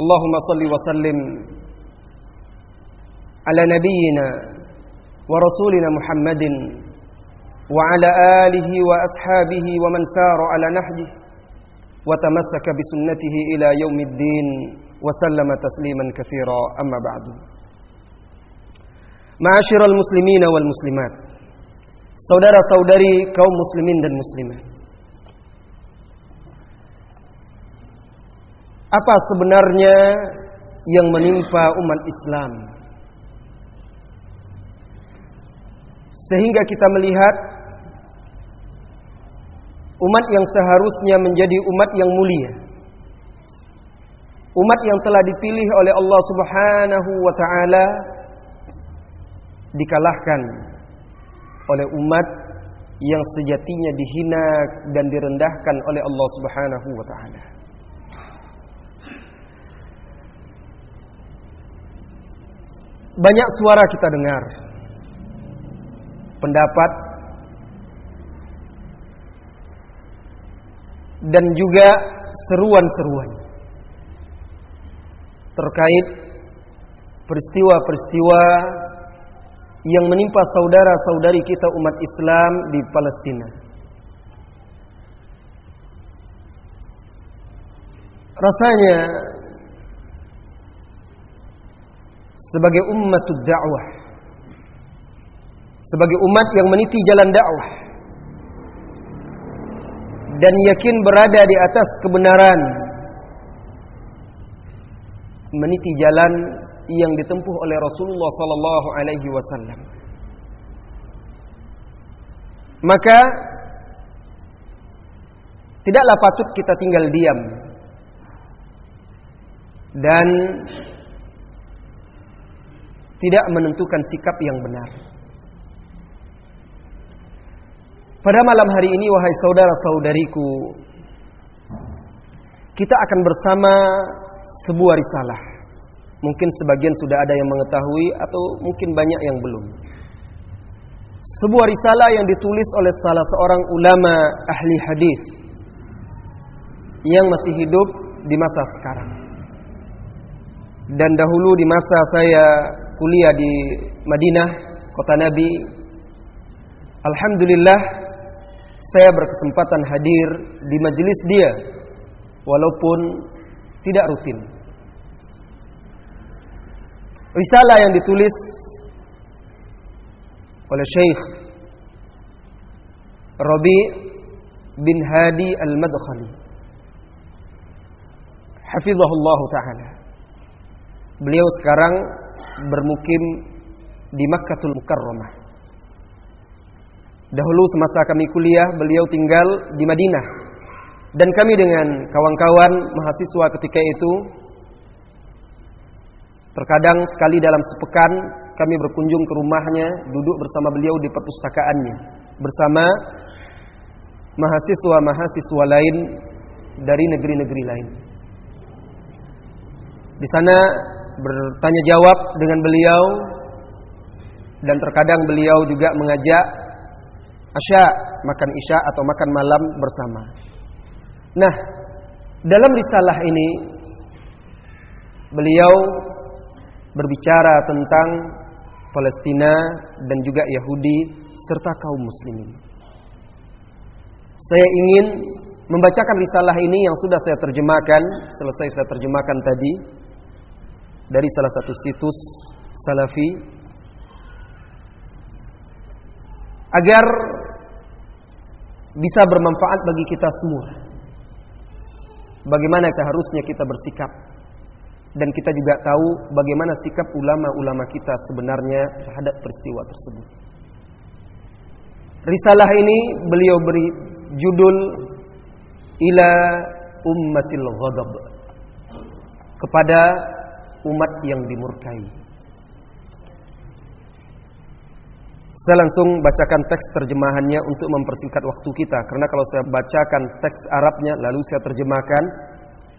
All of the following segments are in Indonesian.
اللهم صل وسلم على نبينا ورسولنا محمد وعلى آله وأصحابه ومن سار على نهجه وتمسك بسنته إلى يوم الدين وسلم تسليما كثيرا. أما بعد. معاشر المسلمين والمسلمات saudara-saudari kaum muslimin dan muslimat apa sebenarnya yang menimpa umat Islam? Sehingga kita melihat umat yang seharusnya menjadi umat yang mulia. Umat yang telah dipilih oleh Allah Subhanahu wa taala dikalahkan oleh umat yang sejatinya dihina dan direndahkan oleh Allah Subhanahu wa taala Banyak suara kita dengar. Pendapat dan juga seruan-seruan terkait peristiwa-peristiwa yang menimpa saudara-saudari kita umat Islam di Palestina. Rasanya sebagai umat dakwah sebagai umat yang meniti jalan dakwah. Dan yakin berada di atas kebenaran. Meniti jalan yang ditempuh oleh Rasulullah sallallahu alaihi wasallam. Maka tidaklah patut kita tinggal diam. Dan tidak menentukan sikap yang benar. Pada malam hari ini wahai saudara-saudariku, kita akan bersama sebuah risalah. Mungkin sebagian sudah ada yang mengetahui atau mungkin banyak yang belum. Sebuah risalah yang ditulis oleh salah seorang ulama ahli hadis yang masih hidup di masa sekarang. Dan dahulu di masa saya kuliah di Madinah, kota Nabi. Alhamdulillah saya berkesempatan hadir di majelis dia walaupun tidak rutin. Risalah yang ditulis oleh Syekh Rabi bin Hadi Al-Madkhali. Hafizahullah taala. Beliau sekarang bermukim di Makkahul Mukarramah. Dahulu semasa kami kuliah, beliau tinggal di Madinah. Dan kami dengan kawan-kawan mahasiswa ketika itu terkadang sekali dalam sepekan kami berkunjung ke rumahnya, duduk bersama beliau di perpustakaannya bersama mahasiswa-mahasiswa lain dari negeri-negeri lain. Di sana bertanya jawab dengan beliau dan terkadang beliau juga mengajak asya makan isya atau makan malam bersama. Nah, dalam risalah ini beliau berbicara tentang Palestina dan juga Yahudi serta kaum muslimin. Saya ingin membacakan risalah ini yang sudah saya terjemahkan, selesai saya terjemahkan tadi dari salah satu situs salafi agar bisa bermanfaat bagi kita semua. Bagaimana seharusnya kita bersikap dan kita juga tahu bagaimana sikap ulama-ulama kita sebenarnya terhadap peristiwa tersebut. Risalah ini beliau beri judul ila ummatil ghadab kepada umat yang dimurkai. Saya langsung bacakan teks terjemahannya untuk mempersingkat waktu kita karena kalau saya bacakan teks Arabnya lalu saya terjemahkan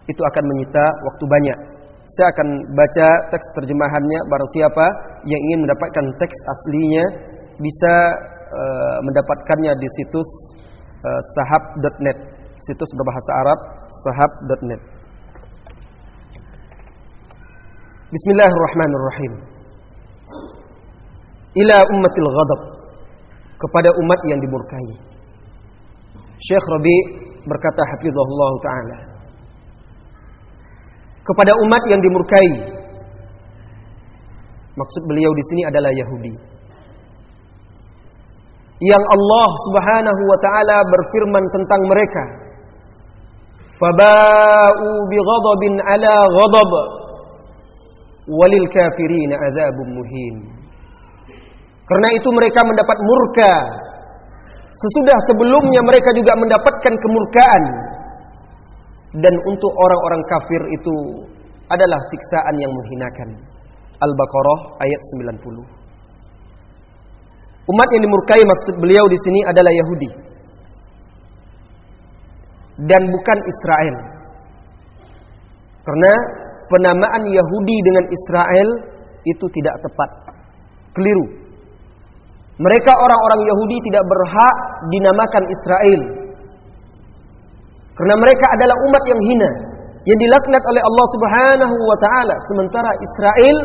itu akan menyita waktu banyak. Saya akan baca teks terjemahannya barang siapa yang ingin mendapatkan teks aslinya bisa uh, mendapatkannya di situs uh, sahab.net, situs berbahasa Arab sahab.net. Bismillahirrahmanirrahim. Ila ummatil ghadab kepada umat yang dimurkai. Syekh Rabi berkata hafizahullah taala kepada umat yang dimurkai. Maksud beliau di sini adalah Yahudi. Yang Allah Subhanahu wa taala berfirman tentang mereka. Faba'u bighadabin ala ghadab walil kafirin adzabun muhin. Karena itu mereka mendapat murka. Sesudah sebelumnya mereka juga mendapatkan kemurkaan. Dan untuk orang-orang kafir itu adalah siksaan yang menghinakan. Al-Baqarah ayat 90. Umat yang dimurkai maksud beliau di sini adalah Yahudi. Dan bukan Israel. Karena penamaan Yahudi dengan Israel itu tidak tepat. Keliru. Mereka orang-orang Yahudi tidak berhak dinamakan Israel. Karena mereka adalah umat yang hina yang dilaknat oleh Allah Subhanahu wa taala sementara Israel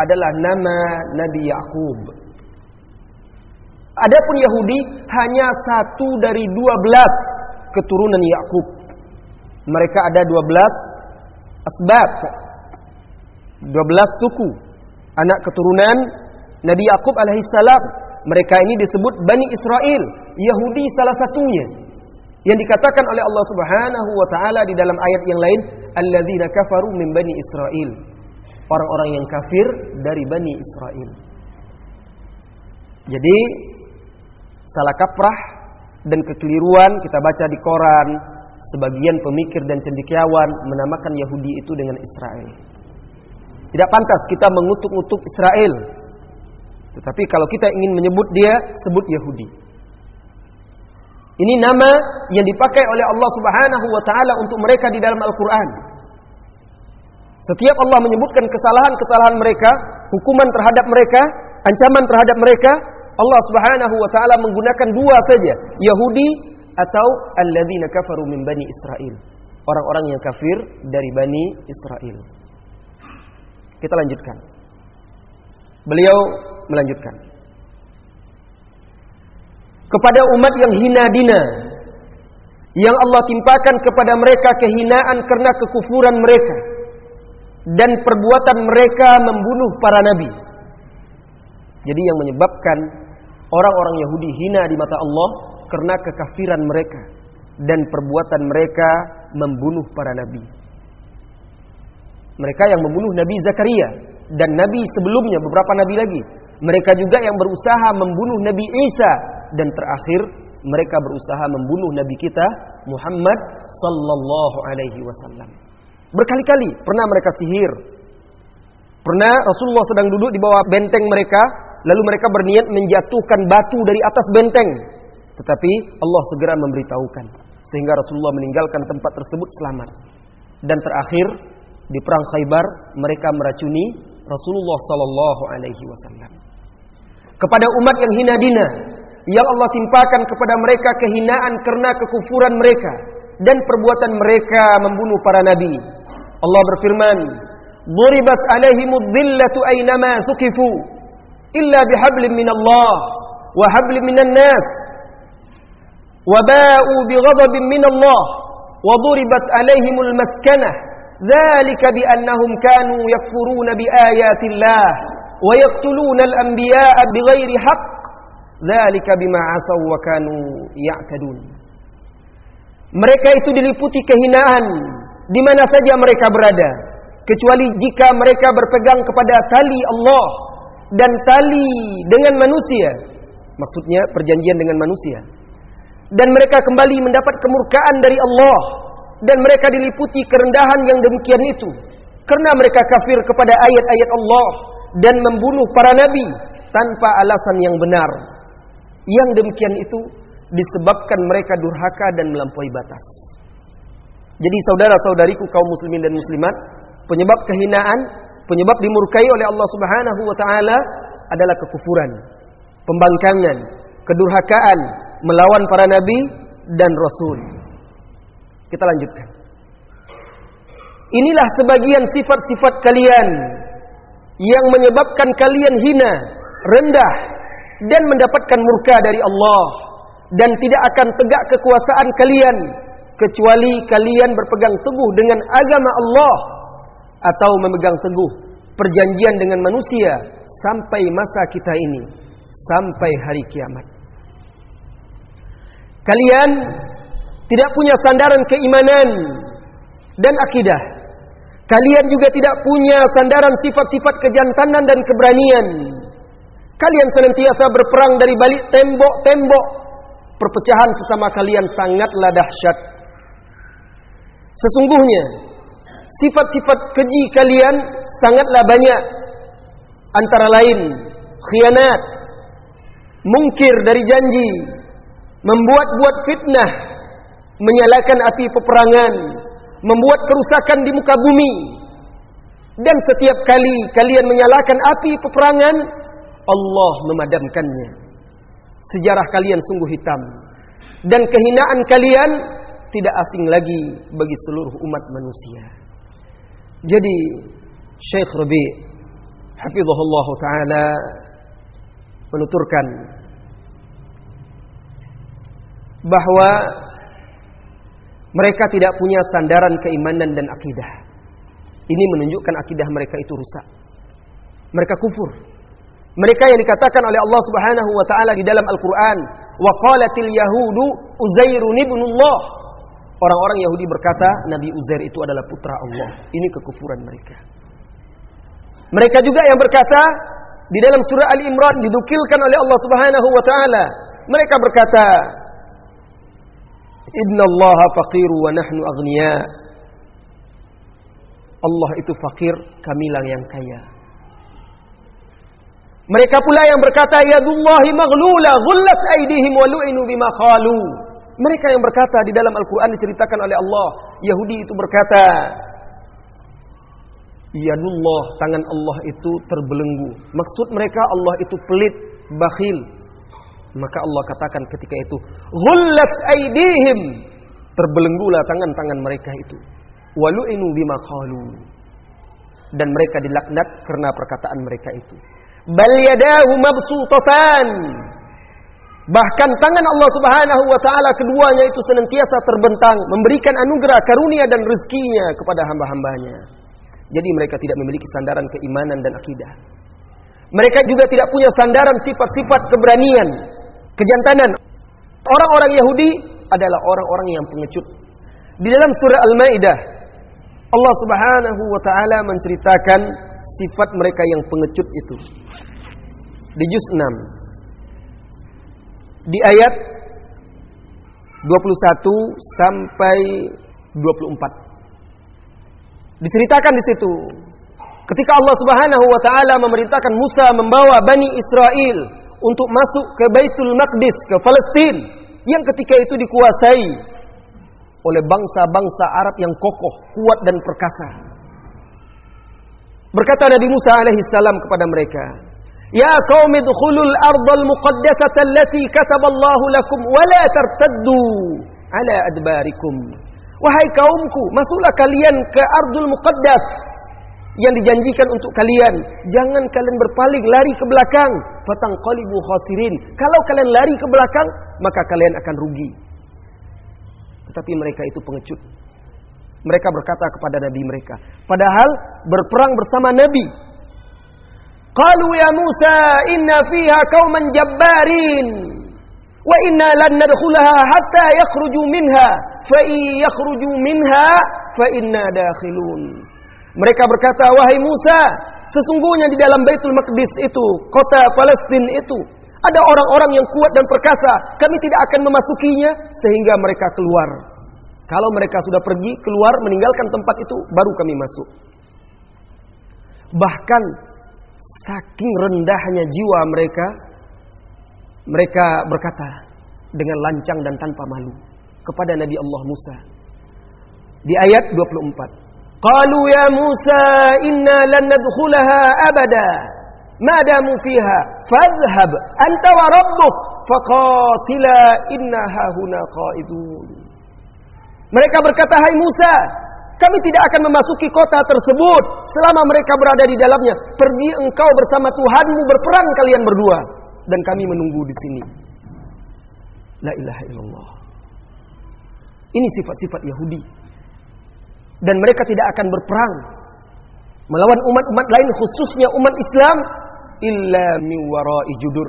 adalah nama Nabi Yakub. Adapun Yahudi hanya satu dari dua belas keturunan Yakub. Mereka ada dua belas asbab. 12 suku anak keturunan Nabi Yakub alaihissalam. Mereka ini disebut Bani Israel, Yahudi salah satunya. Yang dikatakan oleh Allah Subhanahu wa taala di dalam ayat yang lain, alladzina kafaru min Bani Israel. Orang-orang yang kafir dari Bani Israel. Jadi salah kaprah dan kekeliruan kita baca di koran, sebagian pemikir dan cendekiawan menamakan Yahudi itu dengan Israel. Tidak pantas kita mengutuk-utuk Israel. Tetapi kalau kita ingin menyebut dia, sebut Yahudi. Ini nama yang dipakai oleh Allah Subhanahu wa taala untuk mereka di dalam Al-Qur'an. Setiap Allah menyebutkan kesalahan-kesalahan mereka, hukuman terhadap mereka, ancaman terhadap mereka, Allah Subhanahu wa taala menggunakan dua saja, Yahudi atau alladzina kafaru min bani Israel. Orang-orang yang kafir dari bani Israel. Kita lanjutkan. Beliau melanjutkan. Kepada umat yang hina dina yang Allah timpakan kepada mereka kehinaan karena kekufuran mereka dan perbuatan mereka membunuh para nabi. Jadi yang menyebabkan orang-orang Yahudi hina di mata Allah karena kekafiran mereka dan perbuatan mereka membunuh para nabi. Mereka yang membunuh Nabi Zakaria dan nabi sebelumnya beberapa nabi lagi. Mereka juga yang berusaha membunuh Nabi Isa dan terakhir mereka berusaha membunuh nabi kita Muhammad sallallahu alaihi wasallam. Berkali-kali pernah mereka sihir. Pernah Rasulullah sedang duduk di bawah benteng mereka, lalu mereka berniat menjatuhkan batu dari atas benteng tetapi Allah segera memberitahukan sehingga Rasulullah meninggalkan tempat tersebut selamat. Dan terakhir di perang Khaybar mereka meracuni Rasulullah sallallahu alaihi wasallam. Kepada umat yang hina dina yang Allah timpakan kepada mereka kehinaan karena kekufuran mereka dan perbuatan mereka membunuh para nabi. Allah berfirman, "Duribat alaihimud dhillatu aynama thuqifu illa bihablin minallah wa hablin minan nas." وباءوا بغضب من الله وضربت عليهم المسكنة ذلك بأنهم كانوا يكفرون بآيات الله wa yaqtuluna al-anbiya'a bighairi haqq dzalika bima 'asaw wa kanu ya'tadun mereka itu diliputi kehinaan di mana saja mereka berada kecuali jika mereka berpegang kepada tali Allah dan tali dengan manusia maksudnya perjanjian dengan manusia dan mereka kembali mendapat kemurkaan dari Allah. Dan mereka diliputi kerendahan yang demikian itu. Karena mereka kafir kepada ayat-ayat Allah dan membunuh para nabi tanpa alasan yang benar. Yang demikian itu disebabkan mereka durhaka dan melampaui batas. Jadi saudara-saudariku kaum muslimin dan muslimat penyebab kehinaan penyebab dimurkai oleh Allah Subhanahu wa taala adalah kekufuran pembangkangan kedurhakaan melawan para nabi dan rasul. Kita lanjutkan. Inilah sebagian sifat-sifat kalian yang menyebabkan kalian hina, rendah dan mendapatkan murka dari Allah dan tidak akan tegak kekuasaan kalian kecuali kalian berpegang teguh dengan agama Allah atau memegang teguh perjanjian dengan manusia sampai masa kita ini sampai hari kiamat. Kalian tidak punya sandaran keimanan dan akidah. Kalian juga tidak punya sandaran sifat-sifat kejantanan dan keberanian. Kalian senantiasa berperang dari balik tembok-tembok. Perpecahan sesama kalian sangatlah dahsyat. Sesungguhnya sifat-sifat keji kalian sangatlah banyak. Antara lain khianat, mungkir dari janji, membuat-buat fitnah, menyalakan api peperangan, membuat kerusakan di muka bumi. Dan setiap kali kalian menyalakan api peperangan, Allah memadamkannya. Sejarah kalian sungguh hitam. Dan kehinaan kalian tidak asing lagi bagi seluruh umat manusia. Jadi Syekh Rabi hafizahullah taala menuturkan bahwa mereka tidak punya sandaran keimanan dan akidah. Ini menunjukkan akidah mereka itu rusak. Mereka kufur. Mereka yang dikatakan oleh Allah Subhanahu wa taala di dalam Al-Qur'an, "Wa qalatil yahudu Uzairun ibnullah." Orang-orang Yahudi berkata, Nabi Uzair itu adalah putra Allah. Ini kekufuran mereka. Mereka juga yang berkata di dalam surah Ali Imran didukilkan oleh Allah Subhanahu wa taala. Mereka berkata, Inna Allah faqiru wa nahnu aghniya. Allah itu fakir, kamilah yang kaya. Mereka pula yang berkata, Yadullahi maghlula, ghullat aidihim wa lu'inu bima qalu. Mereka yang berkata di dalam Al-Quran diceritakan oleh Allah. Yahudi itu berkata, Yadullah, tangan Allah itu terbelenggu. Maksud mereka Allah itu pelit, bakhil, maka Allah katakan ketika itu, "Ghullat aydihim." Terbelenggulah tangan-tangan mereka itu. Walu'inu bima qalu. Dan mereka dilaknat karena perkataan mereka itu. Bal yadahu mabsutatan. Bahkan tangan Allah Subhanahu wa taala keduanya itu senantiasa terbentang memberikan anugerah karunia dan rezekinya kepada hamba-hambanya. Jadi mereka tidak memiliki sandaran keimanan dan akidah. Mereka juga tidak punya sandaran sifat-sifat keberanian kejantanan. Orang-orang Yahudi adalah orang-orang yang pengecut. Di dalam surah Al-Maidah Allah Subhanahu wa taala menceritakan sifat mereka yang pengecut itu. Di juz 6. Di ayat 21 sampai 24. Diceritakan di situ ketika Allah Subhanahu wa taala memerintahkan Musa membawa Bani Israel untuk masuk ke Baitul Maqdis, ke Palestina yang ketika itu dikuasai oleh bangsa-bangsa Arab yang kokoh, kuat dan perkasa. Berkata Nabi Musa alaihi salam kepada mereka, "Ya qaum idkhulul ardal muqaddasata allati kataballahu lakum wa la tartaddu ala adbarikum." Wahai kaumku, masuklah kalian ke Ardul Muqaddas yang dijanjikan untuk kalian. Jangan kalian berpaling lari ke belakang. Fatang qalibu khasirin. Kalau kalian lari ke belakang, maka kalian akan rugi. Tetapi mereka itu pengecut. Mereka berkata kepada nabi mereka, padahal berperang bersama nabi. Qalu ya Musa inna fiha qauman jabbarin wa inna lan nadkhulaha hatta yakhruju minha fa yakhruju minha fa inna dakhilun. Mereka berkata, "Wahai Musa, sesungguhnya di dalam Baitul Maqdis itu, kota Palestina itu, ada orang-orang yang kuat dan perkasa. Kami tidak akan memasukinya sehingga mereka keluar. Kalau mereka sudah pergi keluar meninggalkan tempat itu, baru kami masuk." Bahkan saking rendahnya jiwa mereka, mereka berkata dengan lancang dan tanpa malu kepada Nabi Allah Musa. Di ayat 24. Qalu ya Musa inna lan nadkhulaha abada ma damu fiha fadhhab anta wa rabbuk faqatila inna hahuna qaidun. Mereka berkata, "Hai Musa, kami tidak akan memasuki kota tersebut selama mereka berada di dalamnya. Pergi engkau bersama Tuhanmu berperang kalian berdua dan kami menunggu di sini. La ilaha illallah. Ini sifat-sifat Yahudi. Dan mereka tidak akan berperang melawan umat-umat lain khususnya umat Islam illa min wara'i judur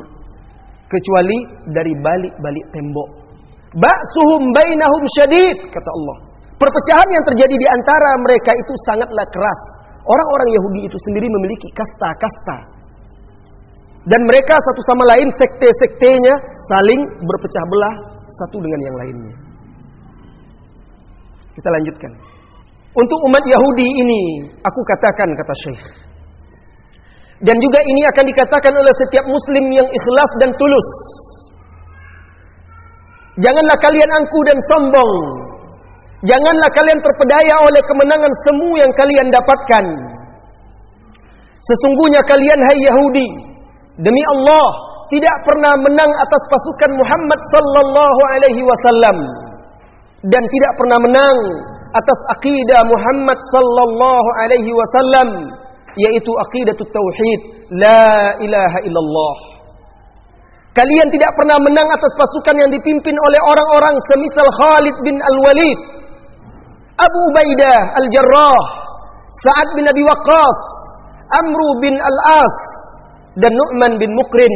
kecuali dari balik-balik tembok. Ba'suhum bainahum syadid kata Allah. Perpecahan yang terjadi di antara mereka itu sangatlah keras. Orang-orang Yahudi itu sendiri memiliki kasta-kasta. Dan mereka satu sama lain sekte-sektenya saling berpecah belah satu dengan yang lainnya. Kita lanjutkan. Untuk umat Yahudi ini, aku katakan kata Syekh. Dan juga ini akan dikatakan oleh setiap muslim yang ikhlas dan tulus. Janganlah kalian angku dan sombong Janganlah kalian terpedaya oleh kemenangan semu yang kalian dapatkan. Sesungguhnya kalian hai Yahudi, demi Allah tidak pernah menang atas pasukan Muhammad sallallahu alaihi wasallam dan tidak pernah menang atas akidah Muhammad sallallahu alaihi wasallam yaitu akidah tauhid la ilaha illallah. Kalian tidak pernah menang atas pasukan yang dipimpin oleh orang-orang semisal Khalid bin Al-Walid Abu Ubaidah Al-Jarrah, Sa'ad bin Abi Waqqas, Amru bin Al-As, dan Nu'man bin Mukrin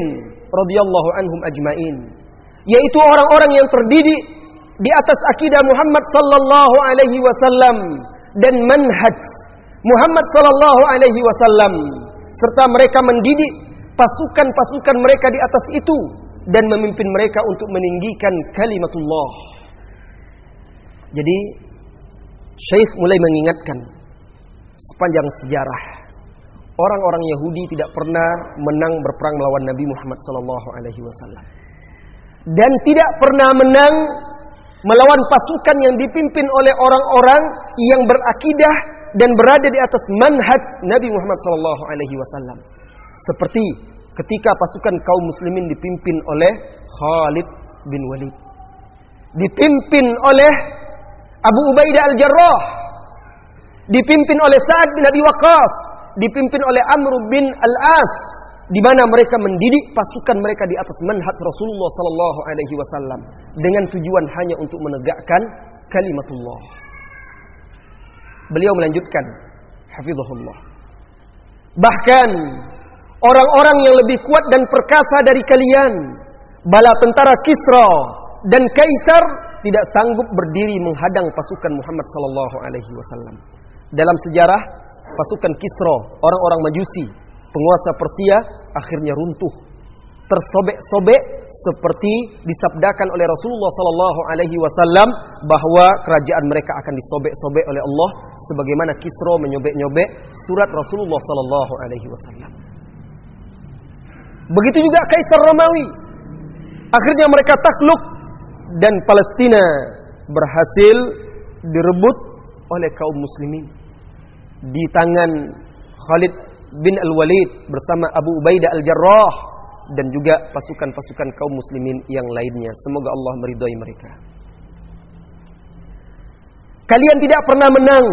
radhiyallahu anhum ajmain. Yaitu orang-orang yang terdidik di atas akidah Muhammad sallallahu alaihi wasallam dan manhaj Muhammad sallallahu alaihi wasallam serta mereka mendidik pasukan-pasukan mereka di atas itu dan memimpin mereka untuk meninggikan kalimatullah. Jadi Syekh mulai mengingatkan sepanjang sejarah orang-orang Yahudi tidak pernah menang berperang melawan Nabi Muhammad sallallahu alaihi wasallam. Dan tidak pernah menang melawan pasukan yang dipimpin oleh orang-orang yang berakidah dan berada di atas manhaj Nabi Muhammad sallallahu alaihi wasallam. Seperti ketika pasukan kaum muslimin dipimpin oleh Khalid bin Walid. Dipimpin oleh Abu Ubaidah Al-Jarrah dipimpin oleh Sa'ad bin Abi Waqqas, dipimpin oleh Amr bin Al-As di mana mereka mendidik pasukan mereka di atas manhaj Rasulullah sallallahu alaihi wasallam dengan tujuan hanya untuk menegakkan kalimatullah. Beliau melanjutkan hafizahullah. Bahkan orang-orang yang lebih kuat dan perkasa dari kalian, bala tentara Kisra dan Kaisar tidak sanggup berdiri menghadang pasukan Muhammad sallallahu alaihi wasallam. Dalam sejarah pasukan Kisra, orang-orang Majusi, penguasa Persia akhirnya runtuh. Tersobek-sobek seperti disabdakan oleh Rasulullah sallallahu alaihi wasallam bahwa kerajaan mereka akan disobek-sobek oleh Allah sebagaimana Kisra menyobek-nyobek surat Rasulullah sallallahu alaihi wasallam. Begitu juga Kaisar Romawi. Akhirnya mereka takluk dan Palestina berhasil direbut oleh kaum muslimin di tangan Khalid bin Al-Walid bersama Abu Ubaidah Al-Jarrah dan juga pasukan-pasukan kaum muslimin yang lainnya. Semoga Allah meridhai mereka. Kalian tidak pernah menang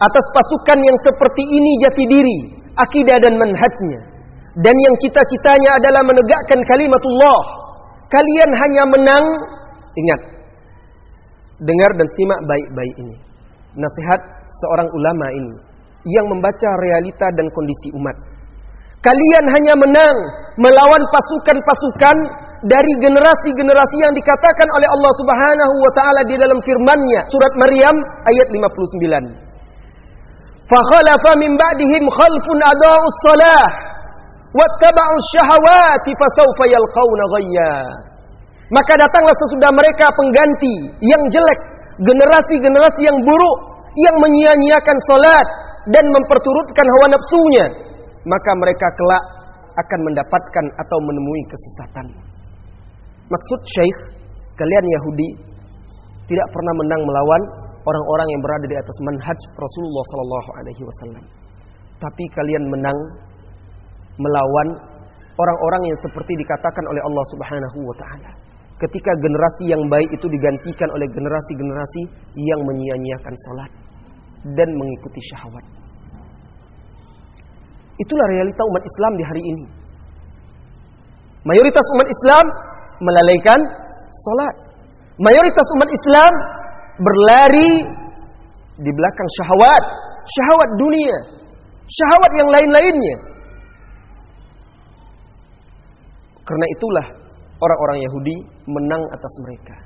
atas pasukan yang seperti ini jati diri, akidah dan manhajnya. Dan yang cita-citanya adalah menegakkan kalimatullah. Kalian hanya menang Ingat, dengar dan simak baik-baik ini. Nasihat seorang ulama ini yang membaca realita dan kondisi umat. Kalian hanya menang melawan pasukan-pasukan dari generasi-generasi yang dikatakan oleh Allah Subhanahu wa taala di dalam firman-Nya surat Maryam ayat 59. Fakhalafa min ba'dihim khalfun adaa'us salah syahawati fasawfa yalqauna ghayya. Maka datanglah sesudah mereka pengganti yang jelek, generasi-generasi yang buruk yang menyia-nyiakan salat dan memperturutkan hawa nafsunya, maka mereka kelak akan mendapatkan atau menemui kesesatan. Maksud Syekh, kalian Yahudi tidak pernah menang melawan orang-orang yang berada di atas manhaj Rasulullah sallallahu alaihi wasallam. Tapi kalian menang melawan orang-orang yang seperti dikatakan oleh Allah Subhanahu wa taala. Ketika generasi yang baik itu digantikan oleh generasi-generasi yang menyia-nyiakan salat dan mengikuti syahwat. Itulah realita umat Islam di hari ini. Mayoritas umat Islam melalaikan salat. Mayoritas umat Islam berlari di belakang syahwat, syahwat dunia, syahwat yang lain-lainnya. Karena itulah orang-orang Yahudi menang atas mereka.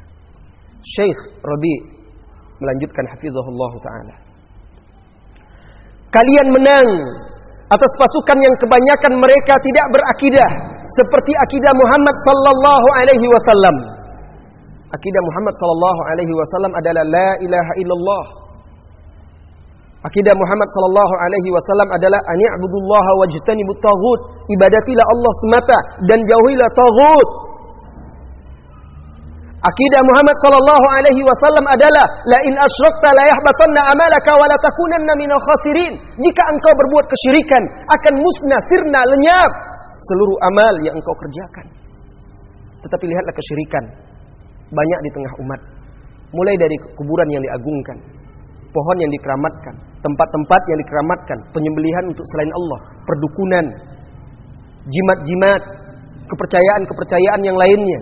Syekh Rabi melanjutkan hafizahullah taala. Kalian menang atas pasukan yang kebanyakan mereka tidak berakidah seperti akidah Muhammad sallallahu alaihi wasallam. Akidah Muhammad sallallahu alaihi wasallam adalah la ilaha illallah. Akidah Muhammad sallallahu alaihi wasallam adalah ani'budullaha wajtanibut taghut. Ibadatilah Allah semata dan jauhilah taghut. Akidah Muhammad sallallahu alaihi wasallam adalah la in asyrakta la yahbatanna amalaka wa la takunanna minal khasirin. Jika engkau berbuat kesyirikan, akan musnah, sirna, lenyap seluruh amal yang engkau kerjakan. Tetapi lihatlah kesyirikan banyak di tengah umat. Mulai dari kuburan yang diagungkan, pohon yang dikeramatkan, tempat-tempat yang dikeramatkan, penyembelihan untuk selain Allah, perdukunan, jimat-jimat, kepercayaan-kepercayaan yang lainnya,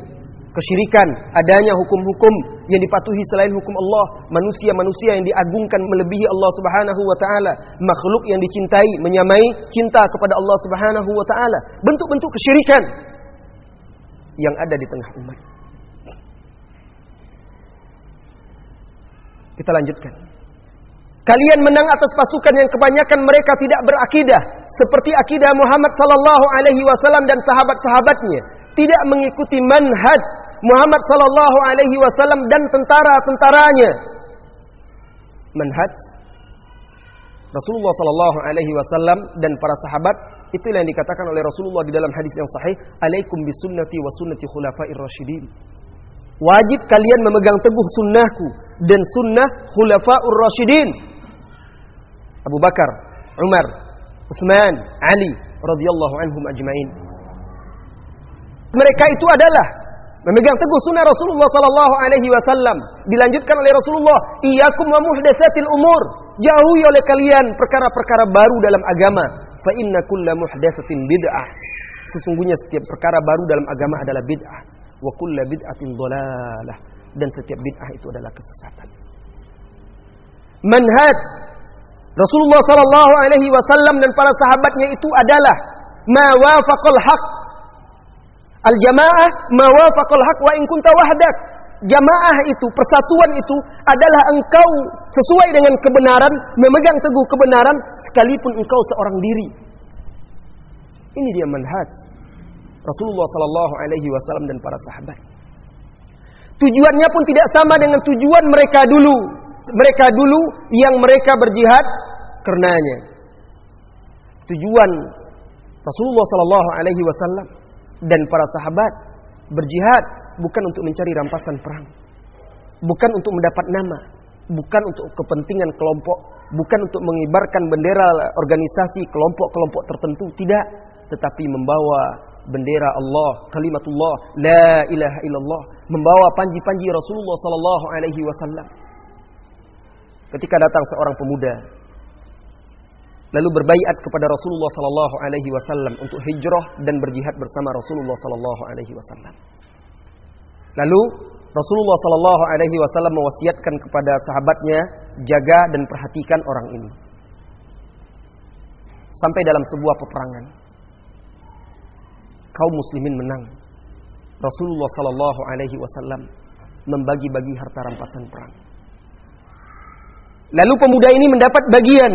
kesyirikan, adanya hukum-hukum yang dipatuhi selain hukum Allah, manusia-manusia yang diagungkan melebihi Allah Subhanahu wa taala, makhluk yang dicintai menyamai cinta kepada Allah Subhanahu wa taala, bentuk-bentuk kesyirikan yang ada di tengah umat. Kita lanjutkan. Kalian menang atas pasukan yang kebanyakan mereka tidak berakidah seperti akidah Muhammad sallallahu alaihi wasallam dan sahabat-sahabatnya, tidak mengikuti manhaj Muhammad sallallahu alaihi wasallam dan tentara-tentaranya. Manhaj Rasulullah sallallahu alaihi wasallam dan para sahabat itulah yang dikatakan oleh Rasulullah di dalam hadis yang sahih, "Alaikum bisunnati wa sunnati khulafa'ir rasyidin." Wajib kalian memegang teguh sunnahku dan sunnah khulafa'ur rasyidin. Abu Bakar, Umar, Utsman, Ali radhiyallahu anhum ajmain. Mereka itu adalah memegang teguh sunnah Rasulullah sallallahu alaihi wasallam. Dilanjutkan oleh Rasulullah, "Iyyakum wa muhdatsatil umur." Jauhi oleh kalian perkara-perkara baru dalam agama. Fa inna kulla muhdatsatin bid'ah. Sesungguhnya setiap perkara baru dalam agama adalah bid'ah. Wa kulla bid'atin dhalalah. Dan setiap bid'ah itu adalah kesesatan. Manhaj Rasulullah sallallahu alaihi wasallam dan para sahabatnya itu adalah ma wafaqal haq. Al jamaah ma wafaqal haq wa in kunta wahdak. Jamaah itu, persatuan itu adalah engkau sesuai dengan kebenaran, memegang teguh kebenaran sekalipun engkau seorang diri. Ini dia manhaj Rasulullah sallallahu alaihi wasallam dan para sahabat. Tujuannya pun tidak sama dengan tujuan mereka dulu. Mereka dulu yang mereka berjihad karenanya. Tujuan Rasulullah sallallahu alaihi wasallam dan para sahabat berjihad bukan untuk mencari rampasan perang. Bukan untuk mendapat nama, bukan untuk kepentingan kelompok, bukan untuk mengibarkan bendera organisasi kelompok-kelompok tertentu, tidak, tetapi membawa bendera Allah, kalimatullah, la ilaha illallah, membawa panji-panji Rasulullah sallallahu alaihi wasallam. Ketika datang seorang pemuda lalu berbaiat kepada Rasulullah sallallahu alaihi wasallam untuk hijrah dan berjihad bersama Rasulullah sallallahu alaihi wasallam. Lalu Rasulullah sallallahu alaihi wasallam mewasiatkan kepada sahabatnya, jaga dan perhatikan orang ini. Sampai dalam sebuah peperangan kaum muslimin menang. Rasulullah sallallahu alaihi wasallam membagi-bagi harta rampasan perang. Lalu pemuda ini mendapat bagian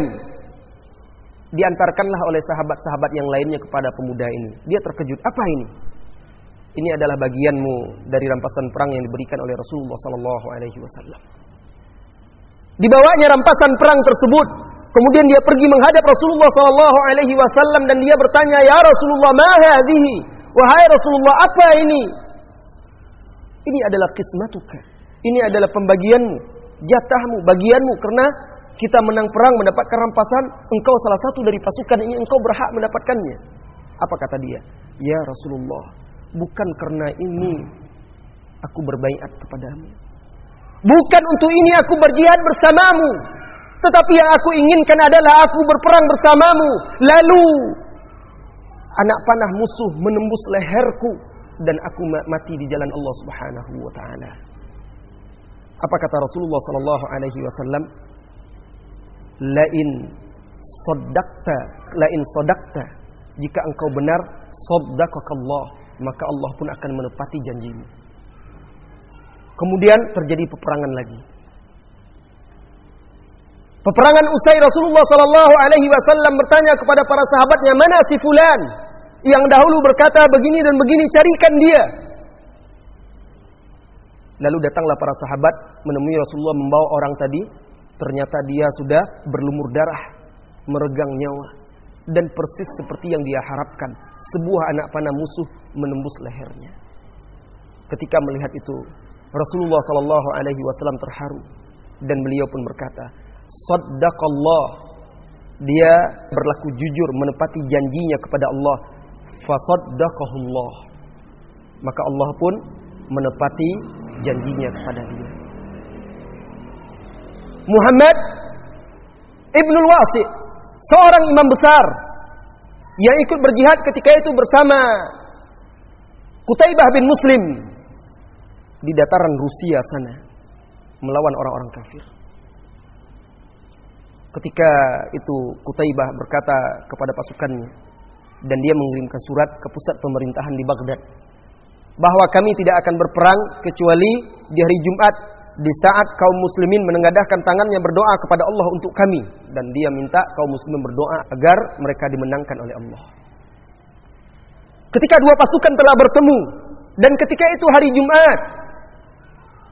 diantarkanlah oleh sahabat-sahabat yang lainnya kepada pemuda ini. Dia terkejut, apa ini? Ini adalah bagianmu dari rampasan perang yang diberikan oleh Rasulullah sallallahu alaihi wasallam. Dibawanya rampasan perang tersebut, kemudian dia pergi menghadap Rasulullah sallallahu alaihi wasallam dan dia bertanya, "Ya Rasulullah, ma hadhihi?" Wahai Rasulullah, apa ini? Ini adalah kismatuka. Ini adalah pembagianmu, jatahmu, bagianmu karena kita menang perang mendapatkan rampasan, engkau salah satu dari pasukan ini, engkau berhak mendapatkannya. Apa kata dia? Ya Rasulullah, bukan karena ini aku berbaikat kepadamu. Bukan untuk ini aku berjihad bersamamu. Tetapi yang aku inginkan adalah aku berperang bersamamu. Lalu anak panah musuh menembus leherku dan aku mati di jalan Allah Subhanahu wa taala. Apa kata Rasulullah sallallahu alaihi wasallam? Lain sodakta lain sodakta jika engkau benar soddaqakallah maka Allah pun akan menepati janjimu. Kemudian terjadi peperangan lagi. Peperangan usai Rasulullah sallallahu alaihi wasallam bertanya kepada para sahabatnya mana si fulan yang dahulu berkata begini dan begini carikan dia. Lalu datanglah para sahabat menemui Rasulullah membawa orang tadi Ternyata dia sudah berlumur darah, meregang nyawa. Dan persis seperti yang dia harapkan. Sebuah anak panah musuh menembus lehernya. Ketika melihat itu, Rasulullah Shallallahu Alaihi Wasallam terharu dan beliau pun berkata, Saddaqallah. Dia berlaku jujur menepati janjinya kepada Allah. Fasaddaqahullah. Maka Allah pun menepati janjinya kepada dia. Muhammad Ibnul Wasi, seorang imam besar yang ikut berjihad ketika itu bersama Kutaibah bin Muslim di dataran Rusia sana melawan orang-orang kafir. Ketika itu Kutaibah berkata kepada pasukannya dan dia mengirimkan surat ke pusat pemerintahan di Baghdad bahwa kami tidak akan berperang kecuali di hari Jumat di saat kaum muslimin menengadahkan tangannya berdoa kepada Allah untuk kami dan dia minta kaum muslimin berdoa agar mereka dimenangkan oleh Allah. Ketika dua pasukan telah bertemu dan ketika itu hari Jumat,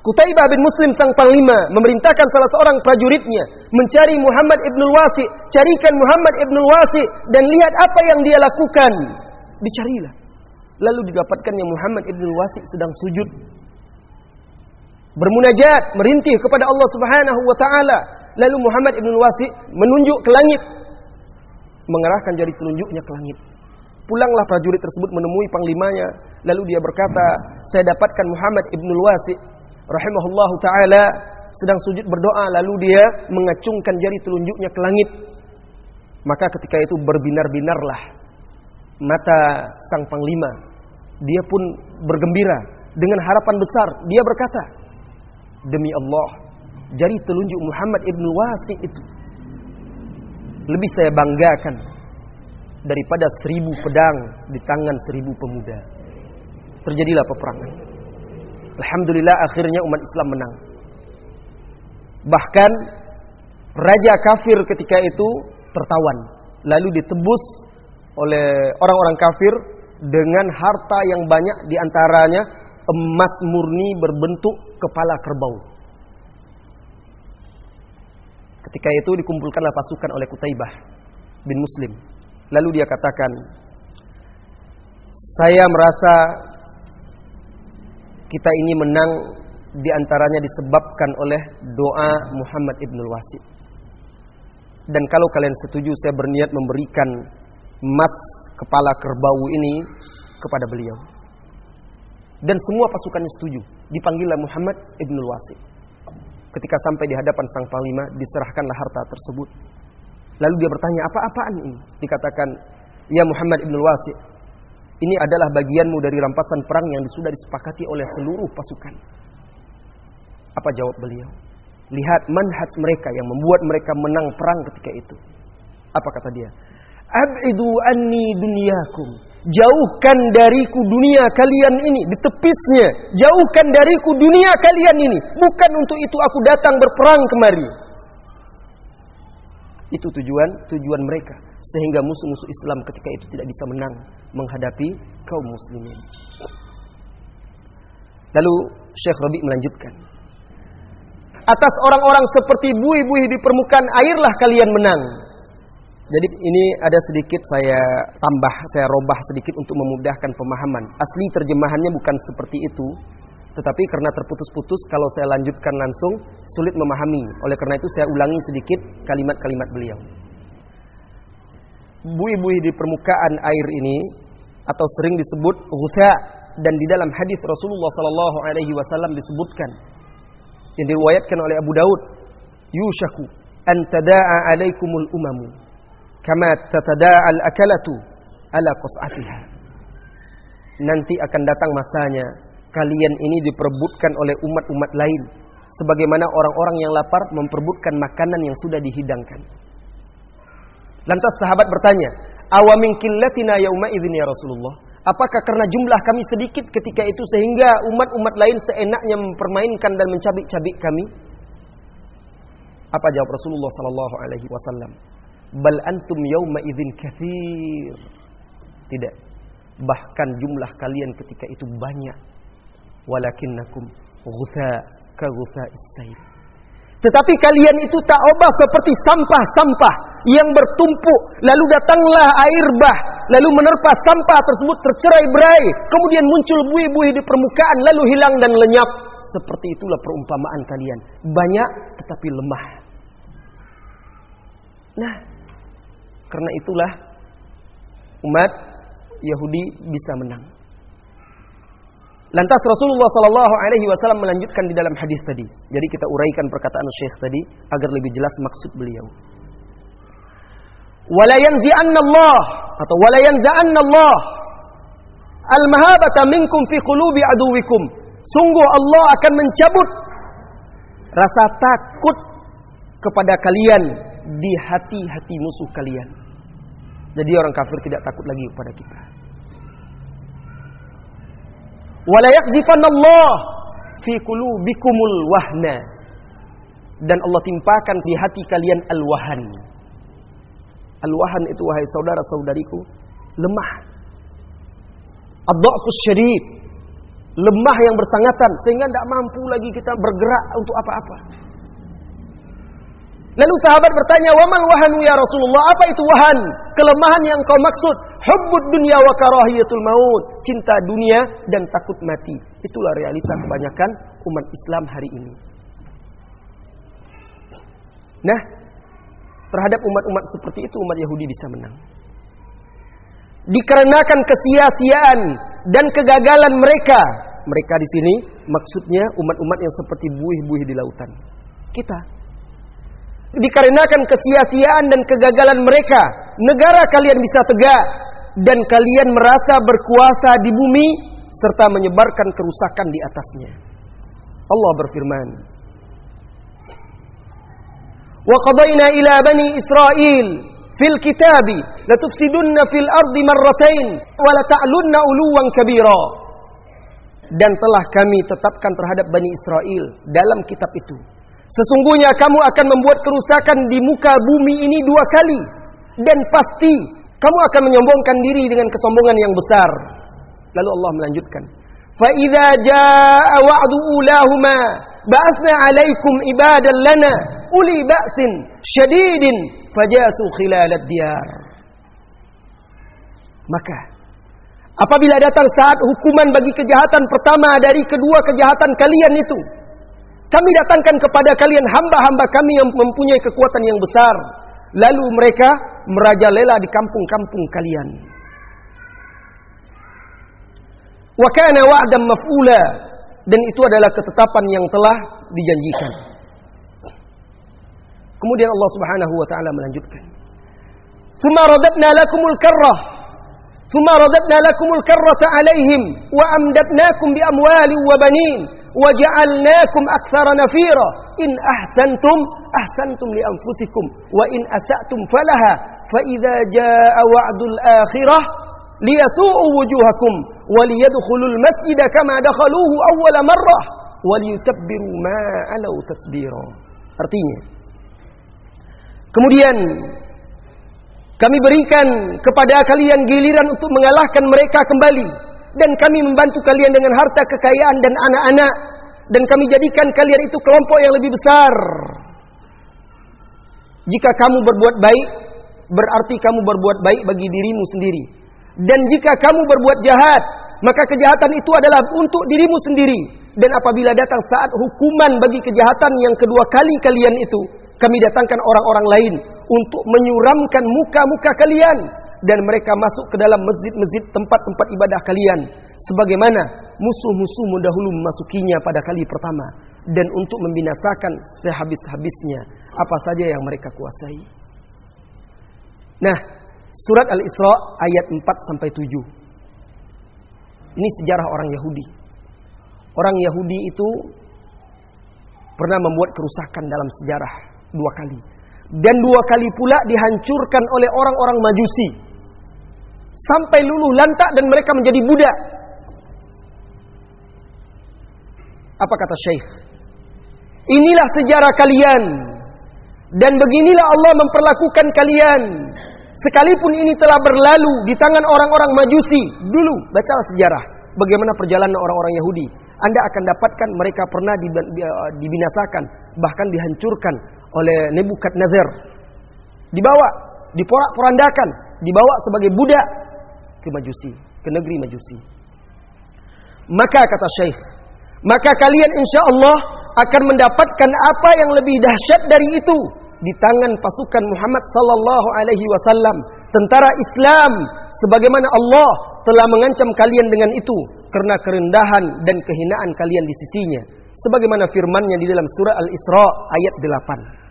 Kutaibah bin Muslim sang panglima memerintahkan salah seorang prajuritnya mencari Muhammad ibnul Wasi, carikan Muhammad ibnul Wasi dan lihat apa yang dia lakukan. Dicarilah. Lalu didapatkannya Muhammad ibnul Wasi sedang sujud bermunajat, merintih kepada Allah Subhanahu wa taala. Lalu Muhammad ibn Wasi menunjuk ke langit, mengerahkan jari telunjuknya ke langit. Pulanglah prajurit tersebut menemui panglimanya, lalu dia berkata, "Saya dapatkan Muhammad ibn Wasi rahimahullahu taala sedang sujud berdoa lalu dia mengacungkan jari telunjuknya ke langit." Maka ketika itu berbinar-binarlah mata sang panglima. Dia pun bergembira dengan harapan besar. Dia berkata, Demi Allah, jari telunjuk Muhammad ibn Wasi itu lebih saya banggakan daripada seribu pedang di tangan seribu pemuda. Terjadilah peperangan. Alhamdulillah akhirnya umat Islam menang. Bahkan raja kafir ketika itu tertawan, lalu ditebus oleh orang-orang kafir dengan harta yang banyak di antaranya emas murni berbentuk kepala kerbau. Ketika itu dikumpulkanlah pasukan oleh Kutaibah bin Muslim. Lalu dia katakan, saya merasa kita ini menang di antaranya disebabkan oleh doa Muhammad ibn Wasid. Dan kalau kalian setuju, saya berniat memberikan emas kepala kerbau ini kepada beliau. Dan semua pasukannya setuju. Dipanggillah Muhammad ibn Wasi. Ketika sampai di hadapan sang panglima, diserahkanlah harta tersebut. Lalu dia bertanya, apa-apaan ini? Dikatakan, ya Muhammad ibn Wasi, ini adalah bagianmu dari rampasan perang yang sudah disepakati oleh seluruh pasukan. Apa jawab beliau? Lihat manhaj mereka yang membuat mereka menang perang ketika itu. Apa kata dia? Ab'idu anni dunyakum Jauhkan dariku dunia kalian ini di tepisnya. Jauhkan dariku dunia kalian ini. Bukan untuk itu aku datang berperang kemari. Itu tujuan tujuan mereka sehingga musuh-musuh Islam ketika itu tidak bisa menang menghadapi kaum muslimin. Lalu Syekh Rabi melanjutkan. Atas orang-orang seperti buih-buih di permukaan airlah kalian menang. Jadi ini ada sedikit saya tambah, saya robah sedikit untuk memudahkan pemahaman. Asli terjemahannya bukan seperti itu, tetapi karena terputus-putus kalau saya lanjutkan langsung sulit memahami. Oleh karena itu saya ulangi sedikit kalimat-kalimat beliau. Buih-buih di permukaan air ini atau sering disebut ghusa dan di dalam hadis Rasulullah sallallahu alaihi wasallam disebutkan yang diriwayatkan oleh Abu Daud, "Yushaku an tada'a alaikumul umamu." Kama tatada'al akalatu ala qas'atiha. Nanti akan datang masanya kalian ini diperebutkan oleh umat-umat lain sebagaimana orang-orang yang lapar memperebutkan makanan yang sudah dihidangkan. Lantas sahabat bertanya, "Awamin qillatina yauma idzin ya Rasulullah?" Apakah karena jumlah kami sedikit ketika itu sehingga umat-umat lain seenaknya mempermainkan dan mencabik-cabik kami? Apa jawab Rasulullah sallallahu alaihi wasallam? Bal antum yauma idzin katsir. Tidak. Bahkan jumlah kalian ketika itu banyak. Walakinnakum ghutha ka ghutha'is Tetapi kalian itu tak obah seperti sampah-sampah yang bertumpuk. Lalu datanglah air bah. Lalu menerpa sampah tersebut tercerai-berai. Kemudian muncul buih-buih di permukaan. Lalu hilang dan lenyap. Seperti itulah perumpamaan kalian. Banyak tetapi lemah. Nah, karena itulah umat Yahudi bisa menang. Lantas Rasulullah Sallallahu Alaihi Wasallam melanjutkan di dalam hadis tadi. Jadi kita uraikan perkataan Syekh tadi agar lebih jelas maksud beliau. Allah atau Allah al-mahabata minkum fi qulubi aduwikum. Sungguh Allah akan mencabut rasa takut kepada kalian di hati-hati musuh kalian. Jadi orang kafir tidak takut lagi kepada kita. Wala yakzifanallah fi qulubikumul wahna. Dan Allah timpakan di hati kalian al-wahan. Al-wahan itu wahai saudara-saudariku, lemah. Ad-dha'fus syadid. Lemah yang bersangatan sehingga tidak mampu lagi kita bergerak untuk apa-apa. Lalu sahabat bertanya, "Wamal wahanu ya Rasulullah?" Apa itu wahan? Kelemahan yang kau maksud? Hubbud dunya wa karahiyatul maut. Cinta dunia dan takut mati. Itulah realita kebanyakan umat Islam hari ini. Nah, terhadap umat-umat seperti itu umat Yahudi bisa menang. Dikarenakan kesia-siaan dan kegagalan mereka. Mereka di sini maksudnya umat-umat yang seperti buih-buih di lautan. Kita dikarenakan kesia-siaan dan kegagalan mereka, negara kalian bisa tegak dan kalian merasa berkuasa di bumi serta menyebarkan kerusakan di atasnya. Allah berfirman, "Wa qadayna ila bani fil kitabi latufsidunna fil ardi marratain wa la ta'lunna uluwan kabira." Dan telah kami tetapkan terhadap Bani Israel dalam kitab itu Sesungguhnya kamu akan membuat kerusakan di muka bumi ini dua kali. Dan pasti kamu akan menyombongkan diri dengan kesombongan yang besar. Lalu Allah melanjutkan. فَإِذَا جَاءَ وَعْدُ أُولَاهُمَا بَأَثْنَا عَلَيْكُمْ إِبَادًا لَنَا أُولِي بَأْسٍ شَدِيدٍ فَجَاسُوا خِلَالَ الدِّيَارِ Maka apabila datang saat hukuman bagi kejahatan pertama dari kedua kejahatan kalian itu kami datangkan kepada kalian hamba-hamba kami yang mempunyai kekuatan yang besar. Lalu mereka merajalela di kampung-kampung kalian. Wa kana wa'dan maf'ula dan itu adalah ketetapan yang telah dijanjikan. Kemudian Allah Subhanahu wa taala melanjutkan. "Tsumma radadna lakumul karrah ثم رددنا لكم الكرة عليهم وأمددناكم بأموال وبنين وجعلناكم أكثر نفيرا إن أحسنتم أحسنتم لأنفسكم وإن أسأتم فلها فإذا جاء وعد الآخرة liyasu'u wujuhakum wa liyadkhulul masjida kama dakhaluhu awwala marrah wa liyutabbiru ma alau tasbira. Artinya Kemudian kami berikan kepada kalian giliran untuk mengalahkan mereka kembali dan kami membantu kalian dengan harta kekayaan dan anak-anak dan kami jadikan kalian itu kelompok yang lebih besar. Jika kamu berbuat baik, berarti kamu berbuat baik bagi dirimu sendiri. Dan jika kamu berbuat jahat, maka kejahatan itu adalah untuk dirimu sendiri. Dan apabila datang saat hukuman bagi kejahatan yang kedua kali kalian itu, kami datangkan orang-orang lain untuk menyuramkan muka-muka kalian dan mereka masuk ke dalam masjid-masjid tempat-tempat ibadah kalian sebagaimana musuh-musuh mendahulu memasukinya pada kali pertama dan untuk membinasakan sehabis-habisnya apa saja yang mereka kuasai. Nah, surat Al-Isra ayat 4 sampai 7. Ini sejarah orang Yahudi. Orang Yahudi itu pernah membuat kerusakan dalam sejarah dua kali. Dan dua kali pula dihancurkan oleh orang-orang Majusi. Sampai luluh lantak dan mereka menjadi budak. Apa kata Syekh? Inilah sejarah kalian. Dan beginilah Allah memperlakukan kalian. Sekalipun ini telah berlalu di tangan orang-orang Majusi. Dulu, bacalah sejarah. Bagaimana perjalanan orang-orang Yahudi. Anda akan dapatkan mereka pernah dibinasakan. Bahkan dihancurkan oleh Nebukadnezar. Dibawa, diporak-porandakan, dibawa sebagai budak ke Majusi, ke negeri Majusi. Maka kata Syekh, maka kalian insya Allah akan mendapatkan apa yang lebih dahsyat dari itu di tangan pasukan Muhammad sallallahu alaihi wasallam, tentara Islam sebagaimana Allah telah mengancam kalian dengan itu karena kerendahan dan kehinaan kalian di sisinya sebagaimana firman-Nya di dalam surah Al-Isra ayat 8.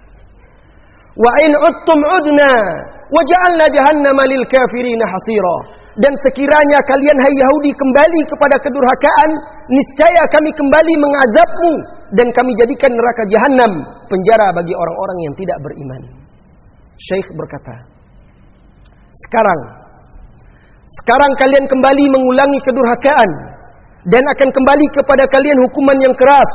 Wa in udna wa ja'alna jahannama lil kafirin hasira. Dan sekiranya kalian hai Yahudi kembali kepada kedurhakaan, niscaya kami kembali mengazabmu dan kami jadikan neraka jahanam penjara bagi orang-orang yang tidak beriman. Syekh berkata, sekarang sekarang kalian kembali mengulangi kedurhakaan dan akan kembali kepada kalian hukuman yang keras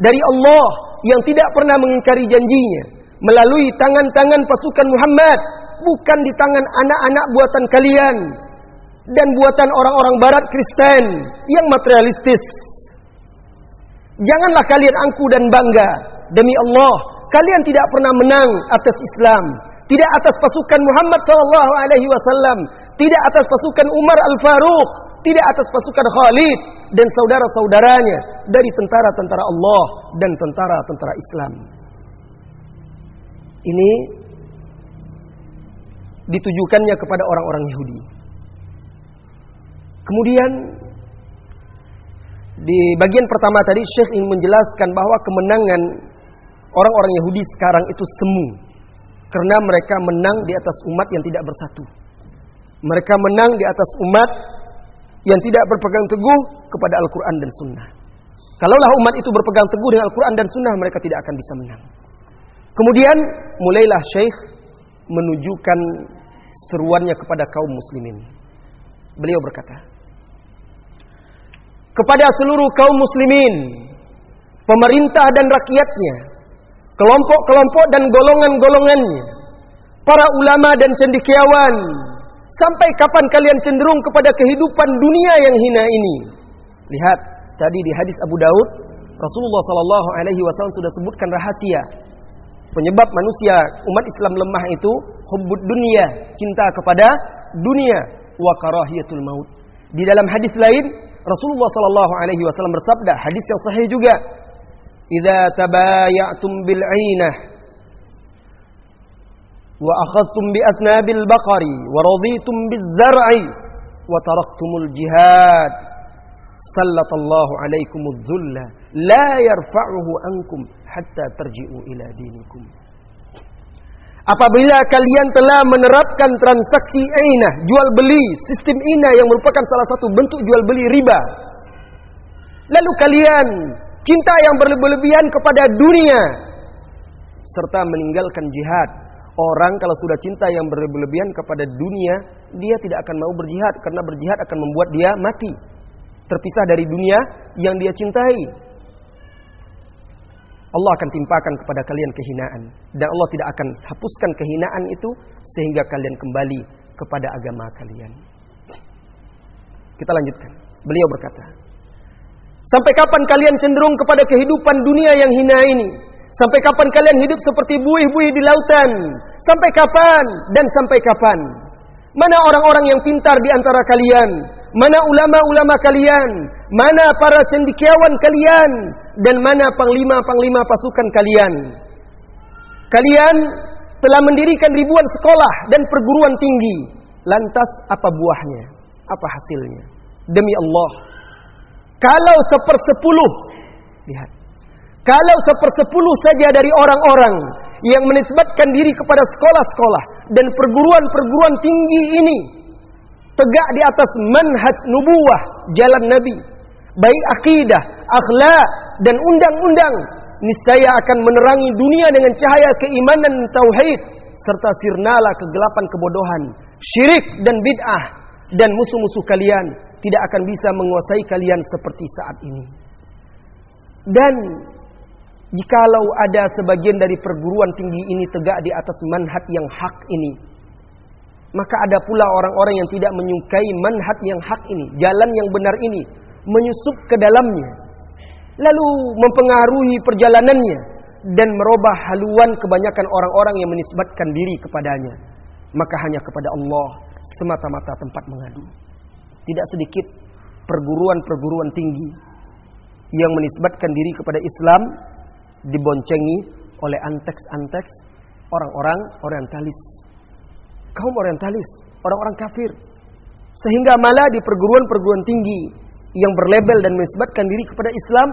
dari Allah yang tidak pernah mengingkari janjinya melalui tangan-tangan pasukan Muhammad, bukan di tangan anak-anak buatan kalian dan buatan orang-orang barat Kristen yang materialistis. Janganlah kalian angku dan bangga demi Allah, kalian tidak pernah menang atas Islam, tidak atas pasukan Muhammad sallallahu alaihi wasallam, tidak atas pasukan Umar Al-Faruq, tidak atas pasukan Khalid dan saudara-saudaranya dari tentara-tentara Allah dan tentara-tentara Islam. Ini ditujukannya kepada orang-orang Yahudi. Kemudian di bagian pertama tadi Syekh ingin menjelaskan bahwa kemenangan orang-orang Yahudi sekarang itu semu karena mereka menang di atas umat yang tidak bersatu. Mereka menang di atas umat yang tidak berpegang teguh kepada Al-Quran dan Sunnah. Kalaulah umat itu berpegang teguh dengan Al-Quran dan Sunnah, mereka tidak akan bisa menang. Kemudian mulailah Syekh menunjukkan seruannya kepada kaum muslimin. Beliau berkata, kepada seluruh kaum muslimin, pemerintah dan rakyatnya, kelompok-kelompok dan golongan-golongannya, para ulama dan cendekiawan, sampai kapan kalian cenderung kepada kehidupan dunia yang hina ini? Lihat, tadi di hadis Abu Daud, Rasulullah sallallahu alaihi wasallam sudah sebutkan rahasia Penyebab manusia umat Islam lemah itu hubbud dunia, cinta kepada dunia wa karahiyatul maut. Di dalam hadis lain Rasulullah sallallahu alaihi wasallam bersabda, hadis yang sahih juga, "Idza tabayatum bil 'ainah wa akhadtum bi atnabil baqari wa raditum biz zar'i wa taraktumul jihad sallatallahu alaikumudz dhulla la yarfa'uhu ankum hatta tarji'u ila dinikum. Apabila kalian telah menerapkan transaksi inah, jual beli, sistem inah yang merupakan salah satu bentuk jual beli riba. Lalu kalian cinta yang berlebihan kepada dunia serta meninggalkan jihad. Orang kalau sudah cinta yang berlebihan kepada dunia, dia tidak akan mau berjihad karena berjihad akan membuat dia mati. Terpisah dari dunia yang dia cintai. Allah akan timpakan kepada kalian kehinaan dan Allah tidak akan hapuskan kehinaan itu sehingga kalian kembali kepada agama kalian. Kita lanjutkan. Beliau berkata, "Sampai kapan kalian cenderung kepada kehidupan dunia yang hina ini? Sampai kapan kalian hidup seperti buih-buih di lautan? Sampai kapan dan sampai kapan? Mana orang-orang yang pintar di antara kalian? Mana ulama-ulama kalian? Mana para cendikiawan kalian? Dan mana panglima-panglima pasukan kalian? Kalian telah mendirikan ribuan sekolah dan perguruan tinggi. Lantas apa buahnya? Apa hasilnya? Demi Allah. Kalau sepersepuluh. Lihat. Kalau sepersepuluh saja dari orang-orang yang menisbatkan diri kepada sekolah-sekolah dan perguruan-perguruan tinggi ini tegak di atas manhaj nubuah jalan Nabi. Baik akidah, akhlak dan undang-undang niscaya akan menerangi dunia dengan cahaya keimanan tauhid serta sirnala kegelapan kebodohan syirik dan bid'ah. Dan musuh-musuh kalian tidak akan bisa menguasai kalian seperti saat ini. Dan jikalau ada sebagian dari perguruan tinggi ini tegak di atas manhaj yang hak ini maka ada pula orang-orang yang tidak menyukai manhaj yang hak ini jalan yang benar ini menyusup ke dalamnya lalu mempengaruhi perjalanannya dan merubah haluan kebanyakan orang-orang yang menisbatkan diri kepadanya. Maka hanya kepada Allah semata-mata tempat mengadu. Tidak sedikit perguruan-perguruan tinggi yang menisbatkan diri kepada Islam diboncengi oleh anteks-anteks orang-orang orientalis kaum orientalis orang-orang kafir sehingga malah di perguruan-perguruan tinggi yang berlabel dan menisbatkan diri kepada Islam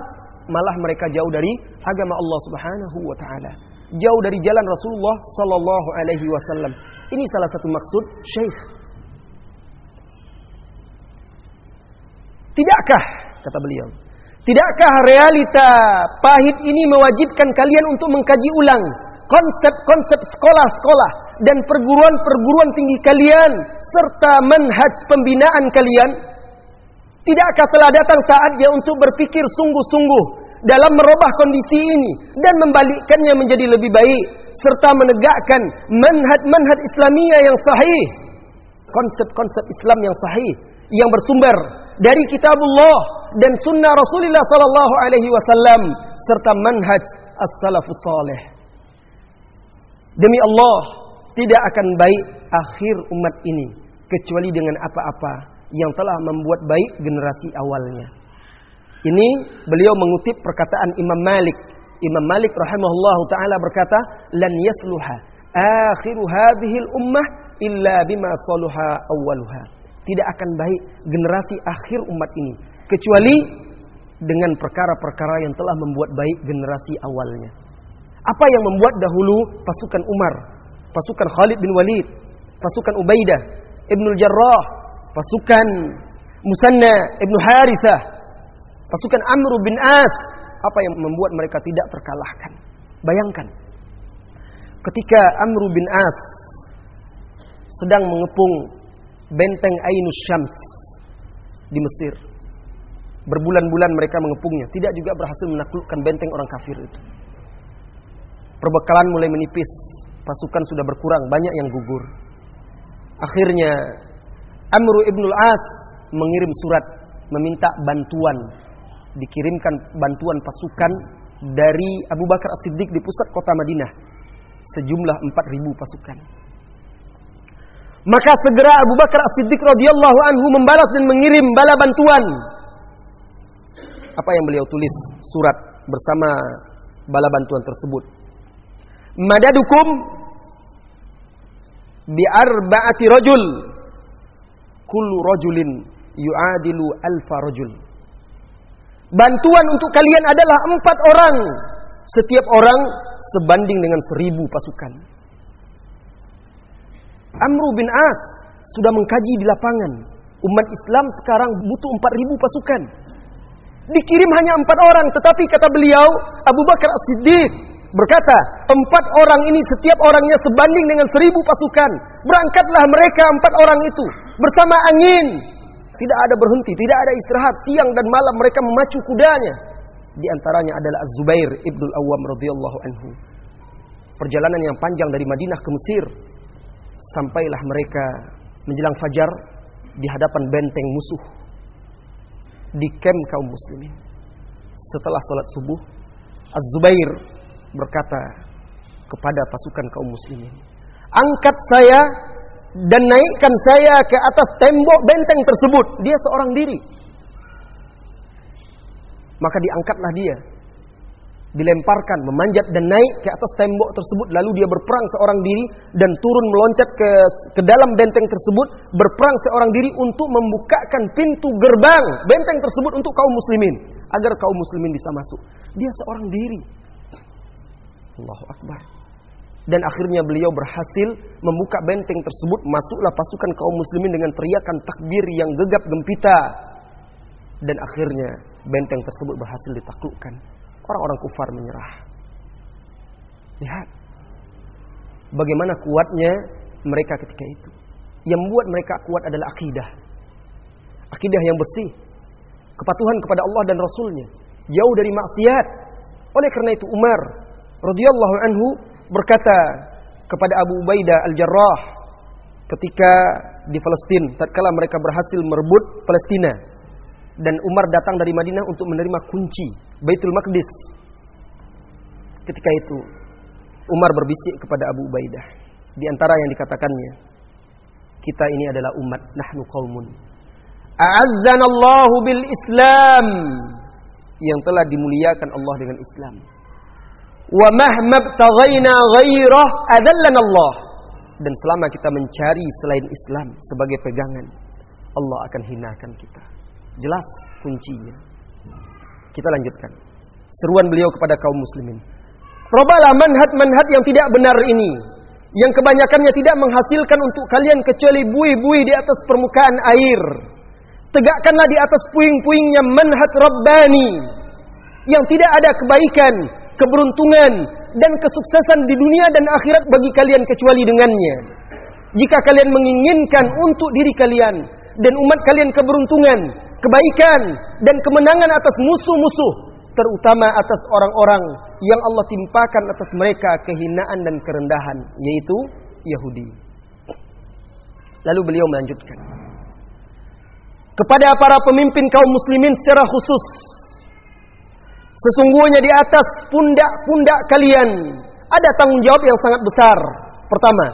malah mereka jauh dari agama Allah Subhanahu wa taala. Jauh dari jalan Rasulullah sallallahu alaihi wasallam. Ini salah satu maksud Syekh. Tidakkah kata beliau? Tidakkah realita pahit ini mewajibkan kalian untuk mengkaji ulang konsep-konsep sekolah-sekolah dan perguruan-perguruan tinggi kalian serta manhaj pembinaan kalian? Tidakkah telah datang saatnya untuk berpikir sungguh-sungguh dalam merubah kondisi ini dan membalikkannya menjadi lebih baik serta menegakkan manhaj-manhaj Islamiyah yang sahih, konsep-konsep Islam yang sahih yang bersumber dari kitabullah dan sunnah Rasulullah sallallahu alaihi wasallam serta manhaj as-salafus salih. Demi Allah, tidak akan baik akhir umat ini kecuali dengan apa-apa yang telah membuat baik generasi awalnya. Ini beliau mengutip perkataan Imam Malik. Imam Malik rahimahullahu taala berkata, "Lan yasluha akhiru hadhil ummah illa bima saluha awwaluha." Tidak akan baik generasi akhir umat ini kecuali dengan perkara-perkara yang telah membuat baik generasi awalnya. Apa yang membuat dahulu pasukan Umar, pasukan Khalid bin Walid, pasukan Ubaidah, Ibnul Jarrah, pasukan Musanna Ibnu Harithah, pasukan Amr bin As, apa yang membuat mereka tidak terkalahkan? Bayangkan. Ketika Amr bin As sedang mengepung benteng Ainus Syams di Mesir. Berbulan-bulan mereka mengepungnya, tidak juga berhasil menaklukkan benteng orang kafir itu. Perbekalan mulai menipis, pasukan sudah berkurang, banyak yang gugur. Akhirnya Amru ibnul As mengirim surat meminta bantuan. Dikirimkan bantuan pasukan dari Abu Bakar As-Siddiq di pusat kota Madinah. Sejumlah 4.000 pasukan. Maka segera Abu Bakar As-Siddiq radhiyallahu anhu membalas dan mengirim bala bantuan. Apa yang beliau tulis surat bersama bala bantuan tersebut. Madadukum bi arba'ati rajul kullu rajulin yu'adilu alfa rajul. Bantuan untuk kalian adalah empat orang. Setiap orang sebanding dengan seribu pasukan. Amru bin As sudah mengkaji di lapangan. Umat Islam sekarang butuh empat ribu pasukan. Dikirim hanya empat orang. Tetapi kata beliau, Abu Bakar As-Siddiq berkata, empat orang ini setiap orangnya sebanding dengan seribu pasukan. Berangkatlah mereka empat orang itu bersama angin. Tidak ada berhenti, tidak ada istirahat. Siang dan malam mereka memacu kudanya. Di antaranya adalah Az-Zubair ibnul Awam radhiyallahu anhu. Perjalanan yang panjang dari Madinah ke Mesir. Sampailah mereka menjelang fajar di hadapan benteng musuh. Di kem kaum muslimin. Setelah sholat subuh, Az-Zubair berkata kepada pasukan kaum muslimin, "Angkat saya dan naikkan saya ke atas tembok benteng tersebut." Dia seorang diri. Maka diangkatlah dia. Dilemparkan, memanjat dan naik ke atas tembok tersebut lalu dia berperang seorang diri dan turun meloncat ke ke dalam benteng tersebut berperang seorang diri untuk membukakan pintu gerbang benteng tersebut untuk kaum muslimin agar kaum muslimin bisa masuk. Dia seorang diri. Allahu Akbar. Dan akhirnya beliau berhasil membuka benteng tersebut. Masuklah pasukan kaum muslimin dengan teriakan takbir yang gegap gempita. Dan akhirnya benteng tersebut berhasil ditaklukkan. Orang-orang kufar menyerah. Lihat. Bagaimana kuatnya mereka ketika itu. Yang membuat mereka kuat adalah akidah. Akidah yang bersih. Kepatuhan kepada Allah dan Rasulnya. Jauh dari maksiat. Oleh karena itu Umar radhiyallahu anhu berkata kepada Abu Ubaidah Al-Jarrah ketika di Palestina tatkala mereka berhasil merebut Palestina dan Umar datang dari Madinah untuk menerima kunci Baitul Maqdis. Ketika itu Umar berbisik kepada Abu Ubaidah. Di antara yang dikatakannya kita ini adalah umat nahnu qaumun. A'azzanallahu bil Islam. Yang telah dimuliakan Allah dengan Islam Ghairah. Dan selama kita mencari selain Islam sebagai pegangan, Allah akan hinakan kita. Jelas kuncinya. Kita lanjutkan. Seruan beliau kepada kaum muslimin. Robalah manhat-manhat yang tidak benar ini. Yang kebanyakannya tidak menghasilkan untuk kalian kecuali buih-buih di atas permukaan air. Tegakkanlah di atas puing-puingnya manhat Rabbani. Yang tidak ada kebaikan keberuntungan dan kesuksesan di dunia dan akhirat bagi kalian kecuali dengannya. Jika kalian menginginkan untuk diri kalian dan umat kalian keberuntungan, kebaikan dan kemenangan atas musuh-musuh, terutama atas orang-orang yang Allah timpakan atas mereka kehinaan dan kerendahan, yaitu Yahudi. Lalu beliau melanjutkan kepada para pemimpin kaum muslimin secara khusus Sesungguhnya di atas pundak-pundak kalian ada tanggung jawab yang sangat besar. Pertama,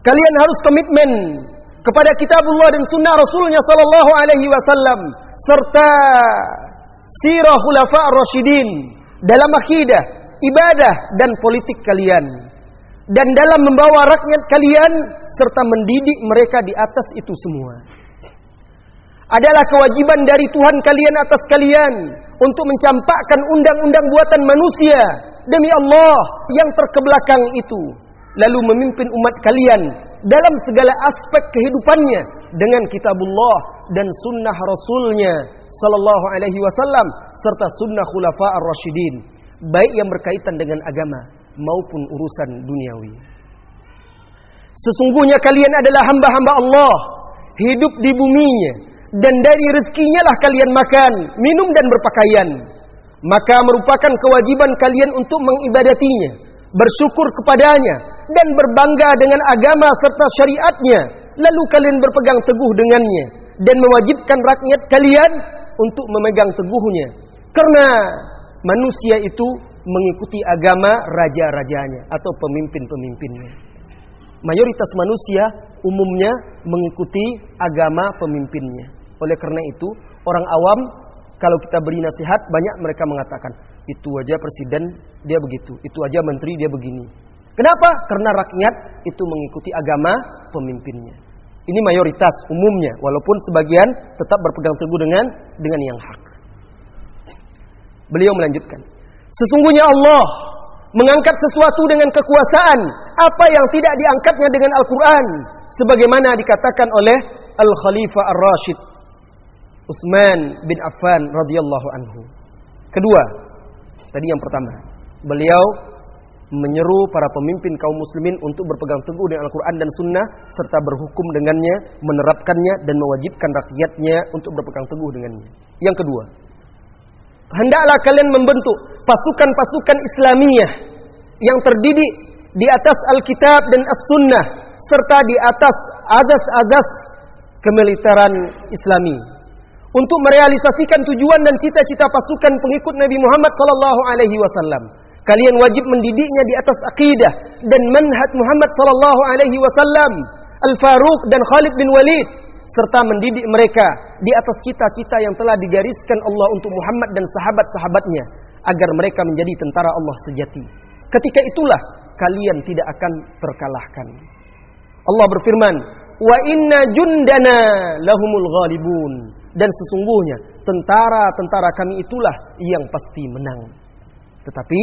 kalian harus komitmen kepada kitabullah dan sunnah Rasulnya sallallahu alaihi wasallam serta sirah khulafa rasyidin dalam akidah, ibadah dan politik kalian dan dalam membawa rakyat kalian serta mendidik mereka di atas itu semua. Adalah kewajiban dari Tuhan kalian atas kalian untuk mencampakkan undang-undang buatan manusia demi Allah yang terkebelakang itu lalu memimpin umat kalian dalam segala aspek kehidupannya dengan kitabullah dan sunnah rasulnya sallallahu alaihi wasallam serta sunnah khulafa ar-rasyidin baik yang berkaitan dengan agama maupun urusan duniawi. Sesungguhnya kalian adalah hamba-hamba Allah hidup di buminya dan dari rezekinya lah kalian makan, minum dan berpakaian. Maka merupakan kewajiban kalian untuk mengibadatinya, bersyukur kepadanya dan berbangga dengan agama serta syariatnya. Lalu kalian berpegang teguh dengannya dan mewajibkan rakyat kalian untuk memegang teguhnya. Karena manusia itu mengikuti agama raja-rajanya atau pemimpin-pemimpinnya. Mayoritas manusia umumnya mengikuti agama pemimpinnya. Oleh karena itu, orang awam kalau kita beri nasihat banyak mereka mengatakan, itu aja presiden dia begitu, itu aja menteri dia begini. Kenapa? Karena rakyat itu mengikuti agama pemimpinnya. Ini mayoritas umumnya, walaupun sebagian tetap berpegang teguh dengan dengan yang hak. Beliau melanjutkan, sesungguhnya Allah mengangkat sesuatu dengan kekuasaan apa yang tidak diangkatnya dengan Al-Quran sebagaimana dikatakan oleh Al-Khalifah Ar-Rashid Utsman bin Affan radhiyallahu anhu. Kedua, tadi yang pertama, beliau menyeru para pemimpin kaum muslimin untuk berpegang teguh dengan Al-Quran dan Sunnah serta berhukum dengannya, menerapkannya dan mewajibkan rakyatnya untuk berpegang teguh dengannya. Yang kedua, hendaklah kalian membentuk pasukan-pasukan Islamiyah yang terdidik di atas Alkitab dan As-Sunnah serta di atas azas-azas kemiliteran Islami untuk merealisasikan tujuan dan cita-cita pasukan pengikut Nabi Muhammad sallallahu alaihi wasallam. Kalian wajib mendidiknya di atas akidah dan manhaj Muhammad sallallahu alaihi wasallam, Al-Faruq dan Khalid bin Walid serta mendidik mereka di atas cita-cita yang telah digariskan Allah untuk Muhammad dan sahabat-sahabatnya agar mereka menjadi tentara Allah sejati. Ketika itulah kalian tidak akan terkalahkan. Allah berfirman, "Wa inna jundana lahumul ghalibun." Dan sesungguhnya tentara-tentara kami itulah yang pasti menang. Tetapi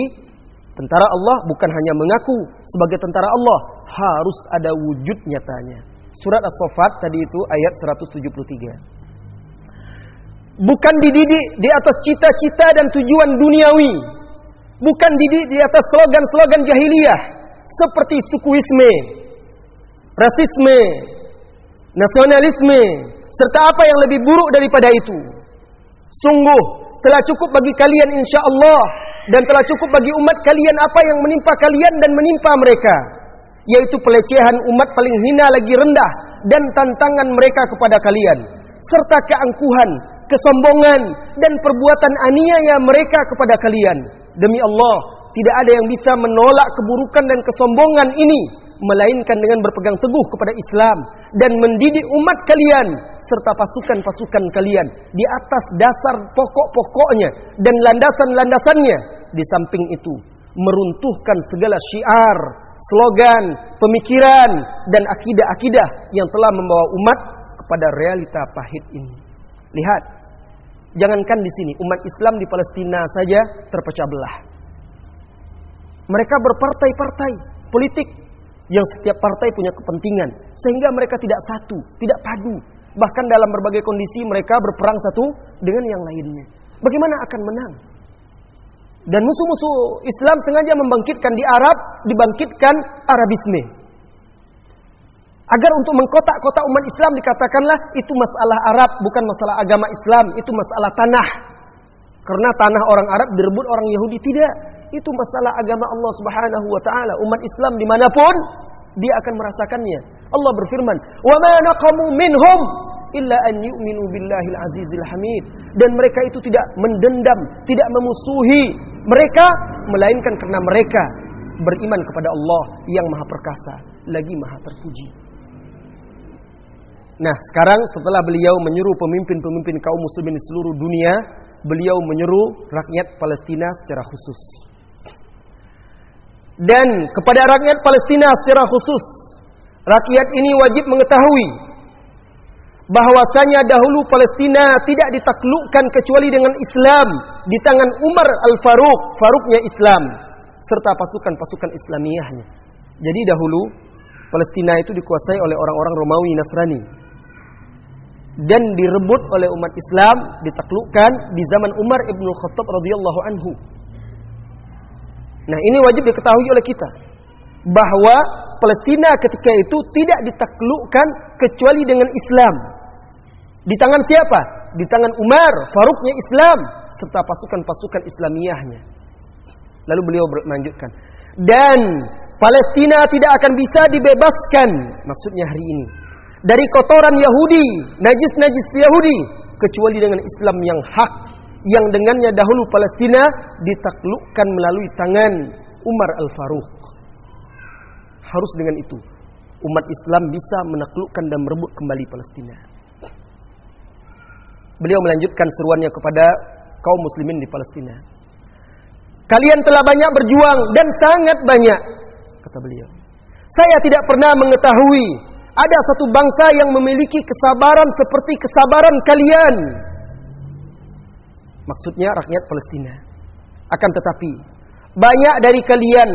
tentara Allah bukan hanya mengaku sebagai tentara Allah, harus ada wujud nyatanya. Surat As-Saffat tadi itu ayat 173. Bukan dididik di atas cita-cita dan tujuan duniawi. Bukan dididik di atas slogan-slogan jahiliyah seperti sukuisme, rasisme, nasionalisme, serta apa yang lebih buruk daripada itu. Sungguh telah cukup bagi kalian insya Allah dan telah cukup bagi umat kalian apa yang menimpa kalian dan menimpa mereka yaitu pelecehan umat paling hina lagi rendah dan tantangan mereka kepada kalian serta keangkuhan, kesombongan dan perbuatan aniaya mereka kepada kalian. Demi Allah, tidak ada yang bisa menolak keburukan dan kesombongan ini melainkan dengan berpegang teguh kepada Islam dan mendidik umat kalian serta pasukan-pasukan kalian di atas dasar pokok-pokoknya dan landasan-landasannya. Di samping itu, meruntuhkan segala syiar, slogan, pemikiran dan akidah-akidah yang telah membawa umat kepada realita pahit ini. Lihat, jangankan di sini umat Islam di Palestina saja terpecah belah. Mereka berpartai-partai politik yang setiap partai punya kepentingan sehingga mereka tidak satu, tidak padu. Bahkan dalam berbagai kondisi mereka berperang satu dengan yang lainnya. Bagaimana akan menang? Dan musuh-musuh Islam sengaja membangkitkan di Arab, dibangkitkan Arabisme. Agar untuk mengkotak-kotak umat Islam dikatakanlah itu masalah Arab, bukan masalah agama Islam, itu masalah tanah. Karena tanah orang Arab direbut orang Yahudi tidak. Itu masalah agama Allah Subhanahu wa taala. Umat Islam di mana pun dia akan merasakannya. Allah berfirman, "Wa ma naqamu minhum illa an yu'minu billahil azizil hamid." Dan mereka itu tidak mendendam, tidak memusuhi mereka melainkan karena mereka beriman kepada Allah yang Maha Perkasa, lagi Maha Terpuji. Nah, sekarang setelah beliau menyuruh pemimpin-pemimpin kaum muslimin di seluruh dunia, beliau menyuruh rakyat Palestina secara khusus. Dan kepada rakyat Palestina secara khusus, rakyat ini wajib mengetahui bahwasanya dahulu Palestina tidak ditaklukkan kecuali dengan Islam di tangan Umar Al-Faruq, Faruqnya Islam serta pasukan-pasukan Islamiyahnya. Jadi dahulu Palestina itu dikuasai oleh orang-orang Romawi Nasrani dan direbut oleh umat Islam, ditaklukkan di zaman Umar Ibn Khattab radhiyallahu anhu. Nah, ini wajib diketahui oleh kita bahwa Palestina ketika itu tidak ditaklukkan kecuali dengan Islam. Di tangan siapa? Di tangan Umar, Faruknya Islam serta pasukan-pasukan Islamiyahnya. Lalu beliau melanjutkan, dan Palestina tidak akan bisa dibebaskan, maksudnya hari ini, dari kotoran Yahudi, najis-najis Yahudi, kecuali dengan Islam yang hak, yang dengannya dahulu Palestina ditaklukkan melalui tangan Umar Al-Faruq. Harus dengan itu, umat Islam bisa menaklukkan dan merebut kembali Palestina. Beliau melanjutkan seruannya kepada kaum muslimin di Palestina. Kalian telah banyak berjuang dan sangat banyak, kata beliau. Saya tidak pernah mengetahui ada satu bangsa yang memiliki kesabaran seperti kesabaran kalian. Maksudnya rakyat Palestina. Akan tetapi, banyak dari kalian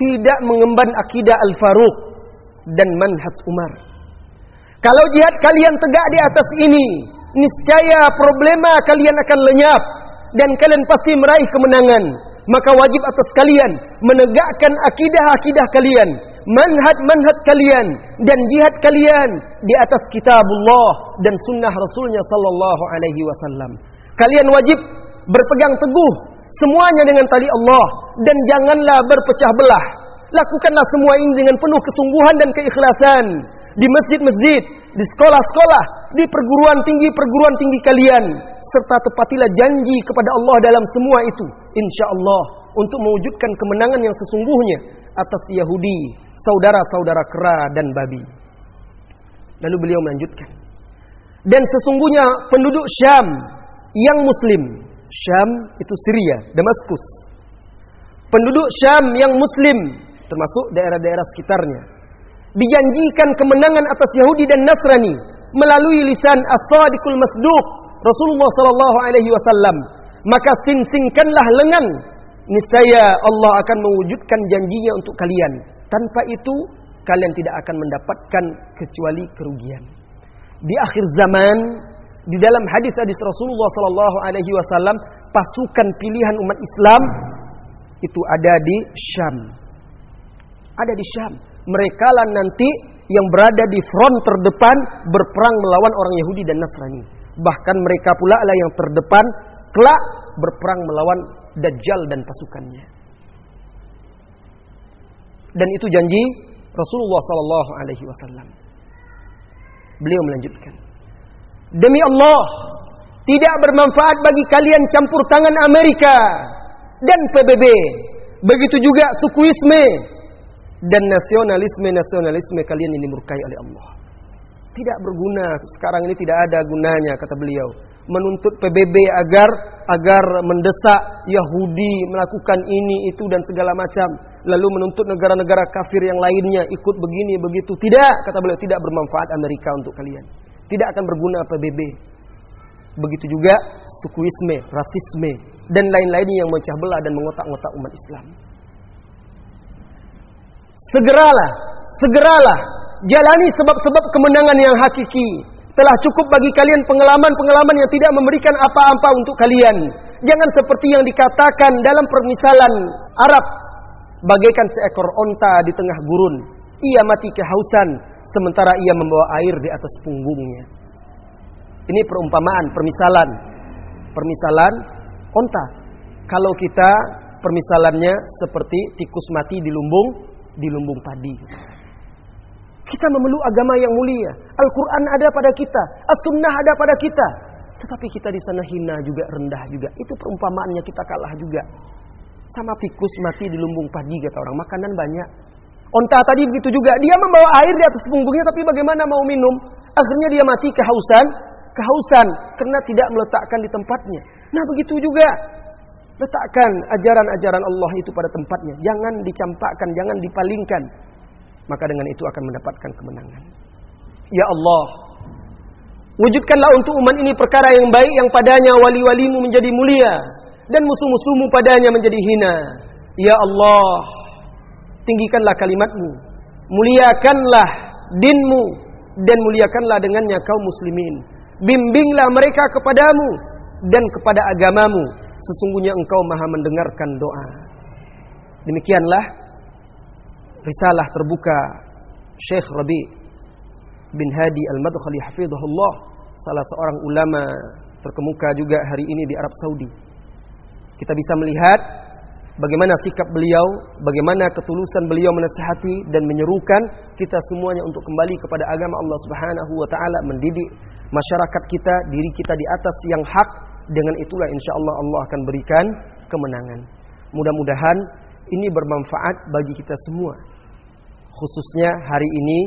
tidak mengemban akidah Al-Faruq dan manhaj Umar. Kalau jihad kalian tegak di atas ini, niscaya problema kalian akan lenyap dan kalian pasti meraih kemenangan. maka wajib atas kalian menegakkan akidah-akidah kalian, manhaj-manhaj kalian dan jihad kalian di atas kitabullah dan sunnah Rasulnya sallallahu alaihi wasallam. Kalian wajib berpegang teguh semuanya dengan tali Allah dan janganlah berpecah belah. Lakukanlah semua ini dengan penuh kesungguhan dan keikhlasan di masjid-masjid, di sekolah-sekolah, di perguruan tinggi-perguruan tinggi kalian serta tepatilah janji kepada Allah dalam semua itu insyaallah untuk mewujudkan kemenangan yang sesungguhnya atas Yahudi, saudara-saudara kera dan babi. Lalu beliau melanjutkan. Dan sesungguhnya penduduk Syam yang muslim, Syam itu Syria, Damaskus. Penduduk Syam yang muslim termasuk daerah-daerah sekitarnya dijanjikan kemenangan atas Yahudi dan Nasrani melalui lisan As-Sadiqul Masduq Rasulullah sallallahu alaihi wasallam. Maka singsingkanlah lengan niscaya Allah akan mewujudkan janjinya untuk kalian. Tanpa itu kalian tidak akan mendapatkan kecuali kerugian. Di akhir zaman di dalam hadis-hadis Rasulullah sallallahu alaihi wasallam pasukan pilihan umat Islam itu ada di Syam ada di Syam mereka lah nanti yang berada di front terdepan berperang melawan orang Yahudi dan Nasrani. Bahkan mereka pula lah yang terdepan kelak berperang melawan Dajjal dan pasukannya. Dan itu janji Rasulullah sallallahu alaihi wasallam. Beliau melanjutkan, "Demi Allah, tidak bermanfaat bagi kalian campur tangan Amerika dan PBB. Begitu juga sukuisme dan nasionalisme-nasionalisme kalian ini murkai oleh Allah. Tidak berguna. Sekarang ini tidak ada gunanya kata beliau. Menuntut PBB agar agar mendesak Yahudi melakukan ini itu dan segala macam. Lalu menuntut negara-negara kafir yang lainnya ikut begini begitu. Tidak kata beliau tidak bermanfaat Amerika untuk kalian. Tidak akan berguna PBB. Begitu juga sukuisme, rasisme dan lain-lainnya yang memecah belah dan mengotak-ngotak umat Islam. Segeralah, segeralah jalani sebab-sebab kemenangan yang hakiki. Telah cukup bagi kalian pengalaman-pengalaman yang tidak memberikan apa-apa untuk kalian. Jangan seperti yang dikatakan dalam permisalan Arab. Bagaikan seekor onta di tengah gurun. Ia mati kehausan sementara ia membawa air di atas punggungnya. Ini perumpamaan, permisalan. Permisalan onta. Kalau kita permisalannya seperti tikus mati di lumbung di lumbung padi. Kita memeluk agama yang mulia. Al-Quran ada pada kita. As-Sunnah ada pada kita. Tetapi kita di sana hina juga, rendah juga. Itu perumpamaannya kita kalah juga. Sama tikus mati di lumbung padi kata orang. Makanan banyak. Onta tadi begitu juga. Dia membawa air di atas punggungnya tapi bagaimana mau minum? Akhirnya dia mati kehausan. Kehausan karena tidak meletakkan di tempatnya. Nah begitu juga Letakkan ajaran-ajaran Allah itu pada tempatnya. Jangan dicampakkan, jangan dipalingkan. Maka dengan itu akan mendapatkan kemenangan. Ya Allah, wujudkanlah untuk umat ini perkara yang baik yang padanya wali-walimu menjadi mulia dan musuh-musuhmu padanya menjadi hina. Ya Allah, tinggikanlah kalimatmu, muliakanlah dinmu dan muliakanlah dengannya kaum muslimin. Bimbinglah mereka kepadamu dan kepada agamamu sesungguhnya engkau maha mendengarkan doa. Demikianlah risalah terbuka Syekh Rabi bin Hadi Al-Madkhali hafizahullah, salah seorang ulama terkemuka juga hari ini di Arab Saudi. Kita bisa melihat bagaimana sikap beliau, bagaimana ketulusan beliau menasihati dan menyerukan kita semuanya untuk kembali kepada agama Allah Subhanahu wa taala, mendidik masyarakat kita, diri kita di atas yang hak dengan itulah insya Allah Allah akan berikan kemenangan. Mudah-mudahan ini bermanfaat bagi kita semua. Khususnya hari ini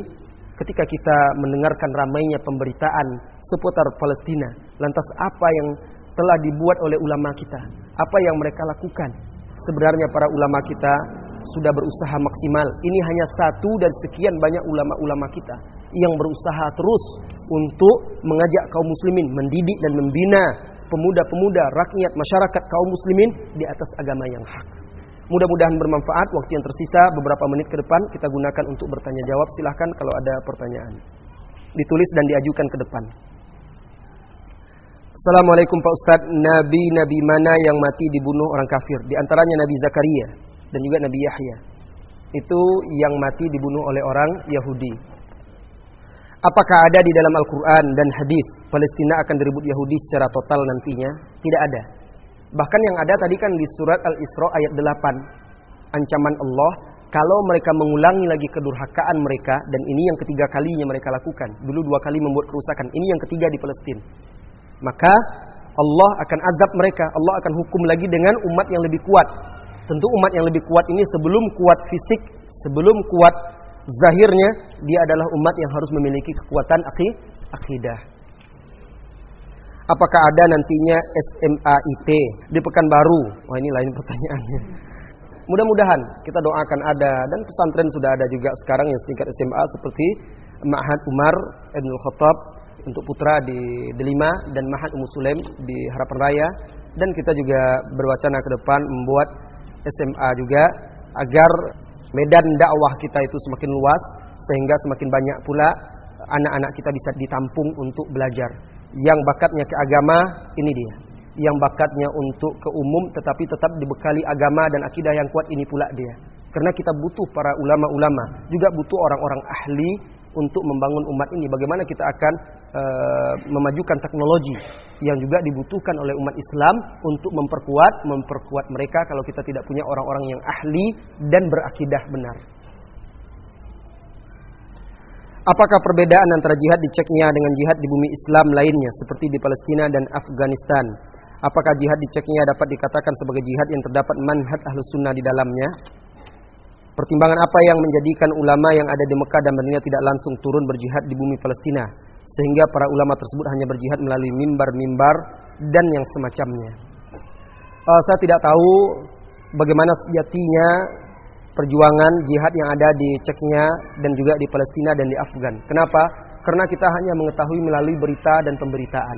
ketika kita mendengarkan ramainya pemberitaan seputar Palestina. Lantas apa yang telah dibuat oleh ulama kita? Apa yang mereka lakukan? Sebenarnya para ulama kita sudah berusaha maksimal. Ini hanya satu dari sekian banyak ulama-ulama kita yang berusaha terus untuk mengajak kaum muslimin mendidik dan membina pemuda-pemuda, rakyat, masyarakat kaum muslimin di atas agama yang hak. Mudah-mudahan bermanfaat. Waktu yang tersisa beberapa menit ke depan kita gunakan untuk bertanya jawab. Silahkan kalau ada pertanyaan. Ditulis dan diajukan ke depan. Assalamualaikum Pak Ustadz Nabi-nabi mana yang mati dibunuh orang kafir? Di antaranya Nabi Zakaria Dan juga Nabi Yahya. Itu yang mati dibunuh oleh orang Yahudi. Apakah ada di dalam Al-Quran dan hadis Palestina akan direbut Yahudi secara total nantinya? Tidak ada. Bahkan yang ada tadi kan di surat Al-Isra ayat 8 Ancaman Allah Kalau mereka mengulangi lagi kedurhakaan mereka Dan ini yang ketiga kalinya mereka lakukan. Dulu dua kali membuat kerusakan. Ini yang ketiga di Palestina maka Allah akan azab mereka. Allah akan hukum lagi dengan umat yang lebih kuat. Tentu umat yang lebih kuat ini sebelum kuat fisik, sebelum kuat zahirnya, dia adalah umat yang harus memiliki kekuatan akidah. Apakah ada nantinya SMAIT di Pekanbaru? Wah ini lain pertanyaannya. Mudah-mudahan kita doakan ada dan pesantren sudah ada juga sekarang yang setingkat SMA seperti Ma'had Umar Ibn Khattab untuk putra di Delima dan Mahat Ummu Sulaim di Harapan Raya dan kita juga berwacana ke depan membuat SMA juga agar medan dakwah kita itu semakin luas sehingga semakin banyak pula anak-anak kita bisa ditampung untuk belajar. Yang bakatnya ke agama ini dia. Yang bakatnya untuk ke umum tetapi tetap dibekali agama dan akidah yang kuat ini pula dia. Karena kita butuh para ulama-ulama, juga butuh orang-orang ahli untuk membangun umat ini. Bagaimana kita akan uh, memajukan teknologi yang juga dibutuhkan oleh umat Islam untuk memperkuat memperkuat mereka kalau kita tidak punya orang-orang yang ahli dan berakidah benar. Apakah perbedaan antara jihad di Ceknya dengan jihad di bumi Islam lainnya seperti di Palestina dan Afghanistan? Apakah jihad di Ceknya dapat dikatakan sebagai jihad yang terdapat manhaj ahlus sunnah di dalamnya? Pertimbangan apa yang menjadikan ulama yang ada di Mekah dan Madinah tidak langsung turun berjihad di bumi Palestina sehingga para ulama tersebut hanya berjihad melalui mimbar-mimbar dan yang semacamnya. Uh, saya tidak tahu bagaimana sejatinya perjuangan jihad yang ada di Ceknya dan juga di Palestina dan di Afgan. Kenapa? Karena kita hanya mengetahui melalui berita dan pemberitaan.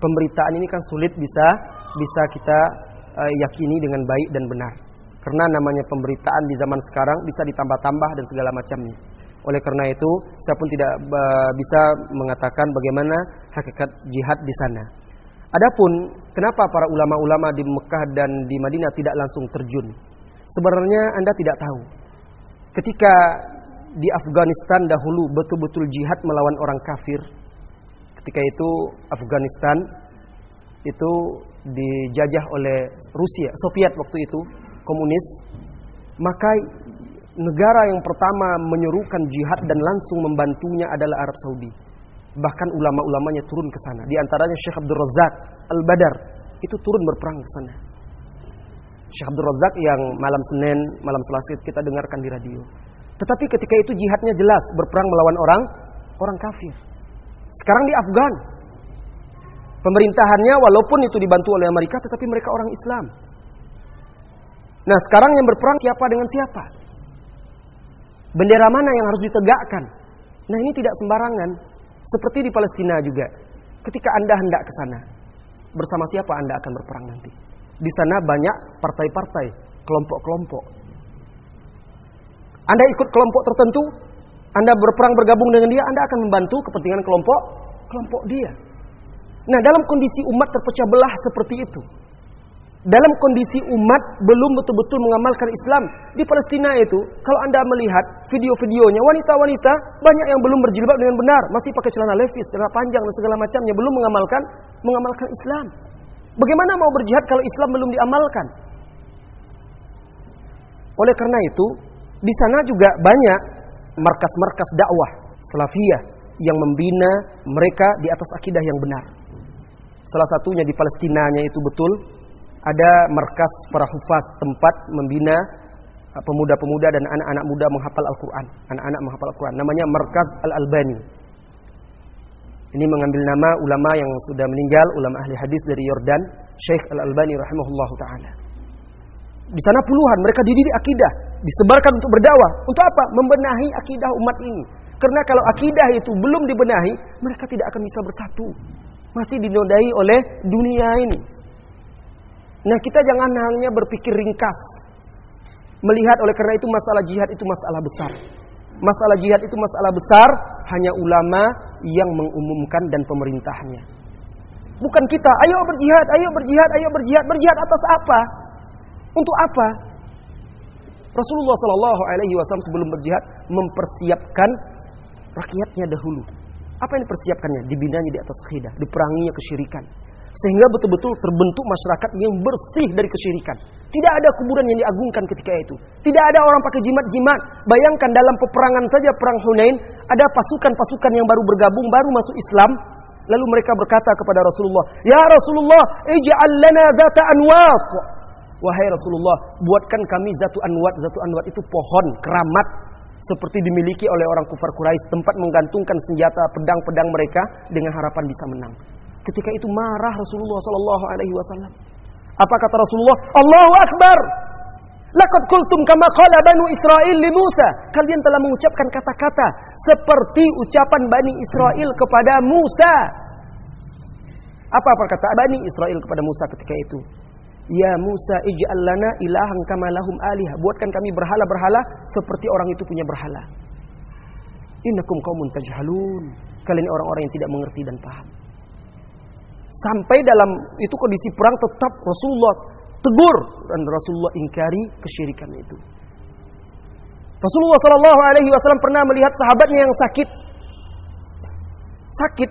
Pemberitaan ini kan sulit bisa bisa kita uh, yakini dengan baik dan benar. Karena namanya pemberitaan di zaman sekarang bisa ditambah-tambah dan segala macamnya. Oleh karena itu, saya pun tidak bisa mengatakan bagaimana hakikat jihad di sana. Adapun kenapa para ulama-ulama di Mekah dan di Madinah tidak langsung terjun? Sebenarnya Anda tidak tahu. Ketika di Afghanistan dahulu betul-betul jihad melawan orang kafir. Ketika itu Afghanistan itu dijajah oleh Rusia, Soviet waktu itu komunis, maka negara yang pertama menyerukan jihad dan langsung membantunya adalah Arab Saudi. Bahkan ulama-ulamanya turun ke sana. Di antaranya Syekh Abdul Razak Al-Badar itu turun berperang ke sana. Syekh Abdul Razak yang malam Senin, malam Selasa kita dengarkan di radio. Tetapi ketika itu jihadnya jelas berperang melawan orang orang kafir. Sekarang di Afgan. Pemerintahannya walaupun itu dibantu oleh Amerika tetapi mereka orang Islam. Nah sekarang yang berperang siapa dengan siapa? Bendera mana yang harus ditegakkan? Nah ini tidak sembarangan. Seperti di Palestina juga. Ketika Anda hendak ke sana, bersama siapa Anda akan berperang nanti? Di sana banyak partai-partai, kelompok-kelompok. Anda ikut kelompok tertentu, Anda berperang bergabung dengan dia, Anda akan membantu kepentingan kelompok kelompok dia. Nah, dalam kondisi umat terpecah belah seperti itu, dalam kondisi umat belum betul-betul mengamalkan Islam. Di Palestina itu kalau anda melihat video-videonya wanita-wanita banyak yang belum berjilbab dengan benar. Masih pakai celana levis celana panjang dan segala macamnya. Belum mengamalkan mengamalkan Islam. Bagaimana mau berjihad kalau Islam belum diamalkan? Oleh karena itu di sana juga banyak markas-markas dakwah salafiyah yang membina mereka di atas akidah yang benar. Salah satunya di Palestinanya itu betul ada markas para hufaz tempat membina uh, pemuda-pemuda dan anak-anak muda menghafal Al-Quran. Anak-anak menghafal Al-Quran. Namanya Markas Al-Albani. Ini mengambil nama ulama yang sudah meninggal, ulama ahli hadis dari Yordan, Syekh Al-Albani rahimahullah ta'ala. Di sana puluhan mereka dididik akidah, disebarkan untuk berdakwah. Untuk apa? Membenahi akidah umat ini. Karena kalau akidah itu belum dibenahi, mereka tidak akan bisa bersatu. Masih dinodai oleh dunia ini. Nah kita jangan hanya berpikir ringkas. Melihat oleh karena itu masalah jihad itu masalah besar. Masalah jihad itu masalah besar hanya ulama yang mengumumkan dan pemerintahnya. Bukan kita, ayo berjihad, ayo berjihad, ayo berjihad. Berjihad atas apa? Untuk apa? Rasulullah Shallallahu Alaihi Wasallam sebelum berjihad mempersiapkan rakyatnya dahulu. Apa yang dipersiapkannya? Dibinanya di atas khidah, diperanginya kesyirikan. Sehingga betul-betul terbentuk masyarakat yang bersih dari kesyirikan. Tidak ada kuburan yang diagungkan ketika itu. Tidak ada orang pakai jimat-jimat. Bayangkan dalam peperangan saja perang Hunain, ada pasukan-pasukan yang baru bergabung, baru masuk Islam. Lalu mereka berkata kepada Rasulullah, "Ya Rasulullah, ij'al lana data anwat." Wahai Rasulullah, buatkan kami zatu anwat. Zatu anwat itu pohon keramat seperti dimiliki oleh orang kufar Quraisy, tempat menggantungkan senjata pedang-pedang mereka dengan harapan bisa menang. Ketika itu marah Rasulullah Shallallahu Alaihi Wasallam. Apa kata Rasulullah? Allahu Akbar. Laqad kultum kama qala Banu Israel li Musa. Kalian telah mengucapkan kata-kata seperti ucapan Bani Israel kepada Musa. Apa kata Bani Israel kepada Musa ketika itu? Ya Musa ij'al lana ilahan kama lahum alihah. Buatkan kami berhala-berhala seperti orang itu punya berhala. Innakum qaumun tajhalun. Kalian orang-orang yang tidak mengerti dan paham. Sampai dalam itu kondisi perang tetap Rasulullah tegur dan Rasulullah ingkari kesyirikan itu. Rasulullah Shallallahu Alaihi Wasallam pernah melihat sahabatnya yang sakit, sakit.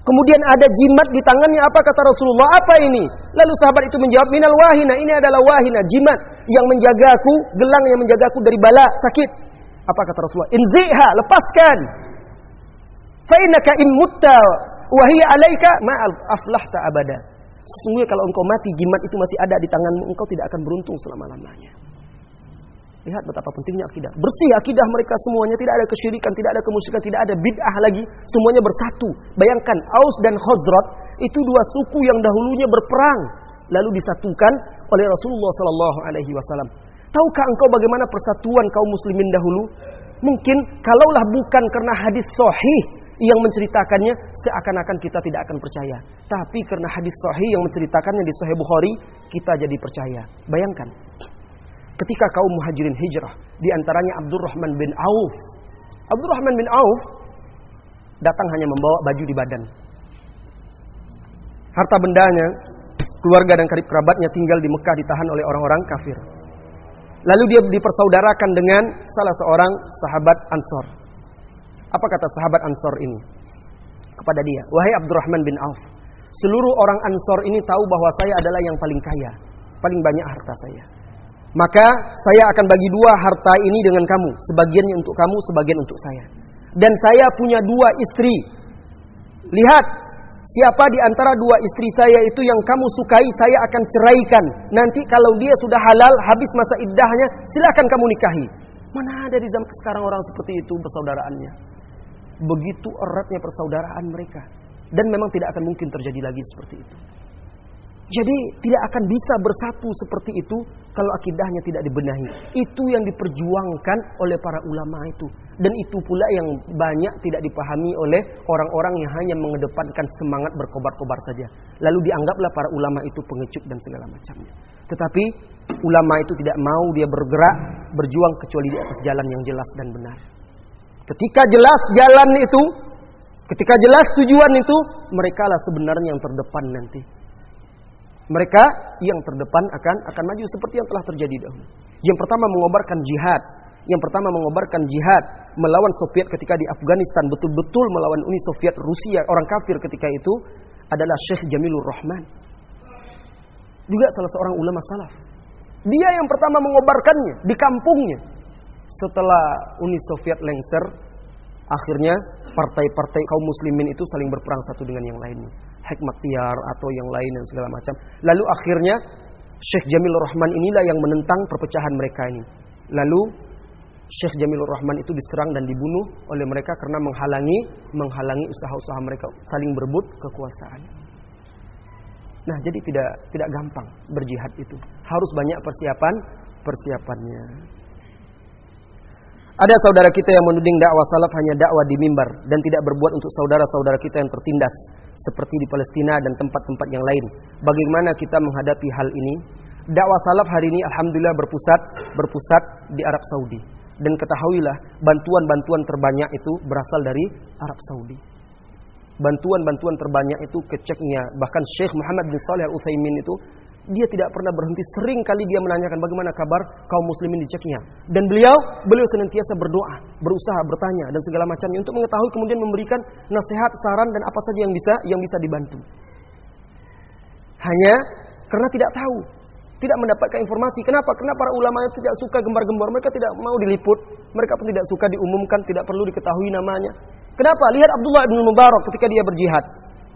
Kemudian ada jimat di tangannya. Apa kata Rasulullah? Apa ini? Lalu sahabat itu menjawab, minal wahina. Ini adalah wahina, jimat yang menjagaku, gelang yang menjagaku dari bala sakit. Apa kata Rasulullah? Inziha, lepaskan. Fa innaka in mutta Wahia alaika ma'al aflahta abada. Sesungguhnya kalau engkau mati jimat itu masih ada di tanganmu, engkau tidak akan beruntung selama-lamanya. Lihat betapa pentingnya akidah. Bersih akidah mereka semuanya, tidak ada kesyirikan, tidak ada kemusyrikan, tidak ada bid'ah lagi, semuanya bersatu. Bayangkan Aus dan Khazraj itu dua suku yang dahulunya berperang lalu disatukan oleh Rasulullah sallallahu alaihi wasallam. Tahukah engkau bagaimana persatuan kaum muslimin dahulu? Mungkin kalaulah bukan karena hadis sahih yang menceritakannya seakan-akan kita tidak akan percaya. Tapi karena hadis sahih yang menceritakannya di Sahih Bukhari, kita jadi percaya. Bayangkan, ketika kaum muhajirin hijrah, di antaranya Abdurrahman bin Auf. Abdurrahman bin Auf datang hanya membawa baju di badan. Harta bendanya, keluarga dan karib kerabatnya tinggal di Mekah ditahan oleh orang-orang kafir. Lalu dia dipersaudarakan dengan salah seorang sahabat Ansor. Apa kata sahabat Ansor ini kepada dia? Wahai Abdurrahman bin Auf, seluruh orang Ansor ini tahu bahwa saya adalah yang paling kaya, paling banyak harta saya. Maka saya akan bagi dua harta ini dengan kamu, sebagiannya untuk kamu, sebagian untuk saya. Dan saya punya dua istri. Lihat, siapa di antara dua istri saya itu yang kamu sukai, saya akan ceraikan. Nanti kalau dia sudah halal, habis masa iddahnya, silakan kamu nikahi. Mana ada di zaman sekarang orang seperti itu persaudaraannya? Begitu eratnya persaudaraan mereka. Dan memang tidak akan mungkin terjadi lagi seperti itu. Jadi tidak akan bisa bersatu seperti itu kalau akidahnya tidak dibenahi. Itu yang diperjuangkan oleh para ulama itu. Dan itu pula yang banyak tidak dipahami oleh orang-orang yang hanya mengedepankan semangat berkobar-kobar saja. Lalu dianggaplah para ulama itu pengecut dan segala macamnya. Tetapi ulama itu tidak mau dia bergerak, berjuang kecuali di atas jalan yang jelas dan benar. Ketika jelas jalan itu, ketika jelas tujuan itu, mereka lah sebenarnya yang terdepan nanti. Mereka yang terdepan akan akan maju seperti yang telah terjadi dahulu. Yang pertama mengobarkan jihad. Yang pertama mengobarkan jihad melawan Soviet ketika di Afghanistan betul-betul melawan Uni Soviet Rusia orang kafir ketika itu adalah Syekh Jamilur Rahman. Juga salah seorang ulama salaf. Dia yang pertama mengobarkannya di kampungnya. Setelah Uni Soviet lengser, akhirnya partai-partai kaum muslimin itu saling berperang satu dengan yang lainnya. Hikmat tiar atau yang lain dan segala macam. Lalu akhirnya Syekh Jamilur Rahman inilah yang menentang perpecahan mereka ini. Lalu Syekh Jamilur Rahman itu diserang dan dibunuh oleh mereka karena menghalangi menghalangi usaha-usaha mereka saling berebut kekuasaan. Nah, jadi tidak tidak gampang berjihad itu. Harus banyak persiapan persiapannya. Ada saudara kita yang menuding dakwah salaf hanya dakwah di mimbar dan tidak berbuat untuk saudara-saudara kita yang tertindas seperti di Palestina dan tempat-tempat yang lain. Bagaimana kita menghadapi hal ini? Dakwah salaf hari ini alhamdulillah berpusat berpusat di Arab Saudi. Dan ketahuilah bantuan-bantuan terbanyak itu berasal dari Arab Saudi. bantuan-bantuan terbanyak itu keceknya. Bahkan Syekh Muhammad bin Saleh Al-Utsaimin itu dia tidak pernah berhenti. Sering kali dia menanyakan bagaimana kabar kaum muslimin di Ceknya? Dan beliau beliau senantiasa berdoa berusaha bertanya dan segala macamnya untuk mengetahui kemudian memberikan nasihat saran dan apa saja yang bisa yang bisa dibantu. Hanya karena tidak tahu tidak mendapatkan informasi. Kenapa? Karena para ulama itu tidak suka gembar-gembor. Mereka tidak mau diliput. Mereka pun tidak suka diumumkan tidak perlu diketahui namanya. Kenapa? Lihat Abdullah bin Mubarak ketika dia berjihad.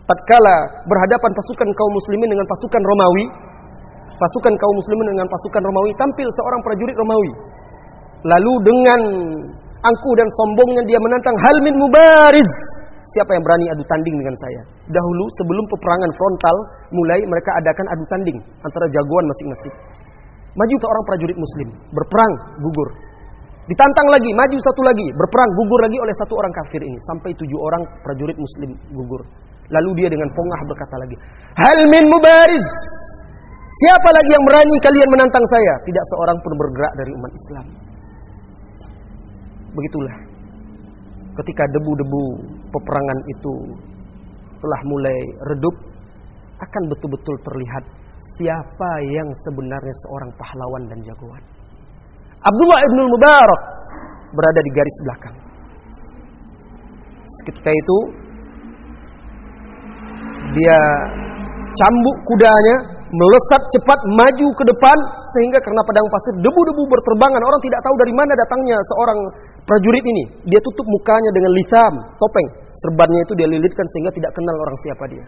Tatkala berhadapan pasukan kaum muslimin dengan pasukan Romawi pasukan kaum muslimin dengan pasukan Romawi tampil seorang prajurit Romawi. Lalu dengan angkuh dan sombongnya dia menantang hal min mubariz. Siapa yang berani adu tanding dengan saya? Dahulu sebelum peperangan frontal mulai mereka adakan adu tanding antara jagoan masing-masing. Maju seorang prajurit muslim, berperang, gugur. Ditantang lagi, maju satu lagi, berperang, gugur lagi oleh satu orang kafir ini. Sampai tujuh orang prajurit muslim gugur. Lalu dia dengan pongah berkata lagi, Hal min mubariz. Siapa lagi yang berani kalian menantang saya? Tidak seorang pun bergerak dari umat Islam. Begitulah. Ketika debu-debu peperangan itu telah mulai redup, akan betul-betul terlihat siapa yang sebenarnya seorang pahlawan dan jagoan. Abdullah ibn Mubarak berada di garis belakang. Seketika itu dia cambuk kudanya melesat cepat maju ke depan sehingga karena padang pasir debu-debu berterbangan orang tidak tahu dari mana datangnya seorang prajurit ini. Dia tutup mukanya dengan litam topeng. Serbannya itu dia lilitkan sehingga tidak kenal orang siapa dia.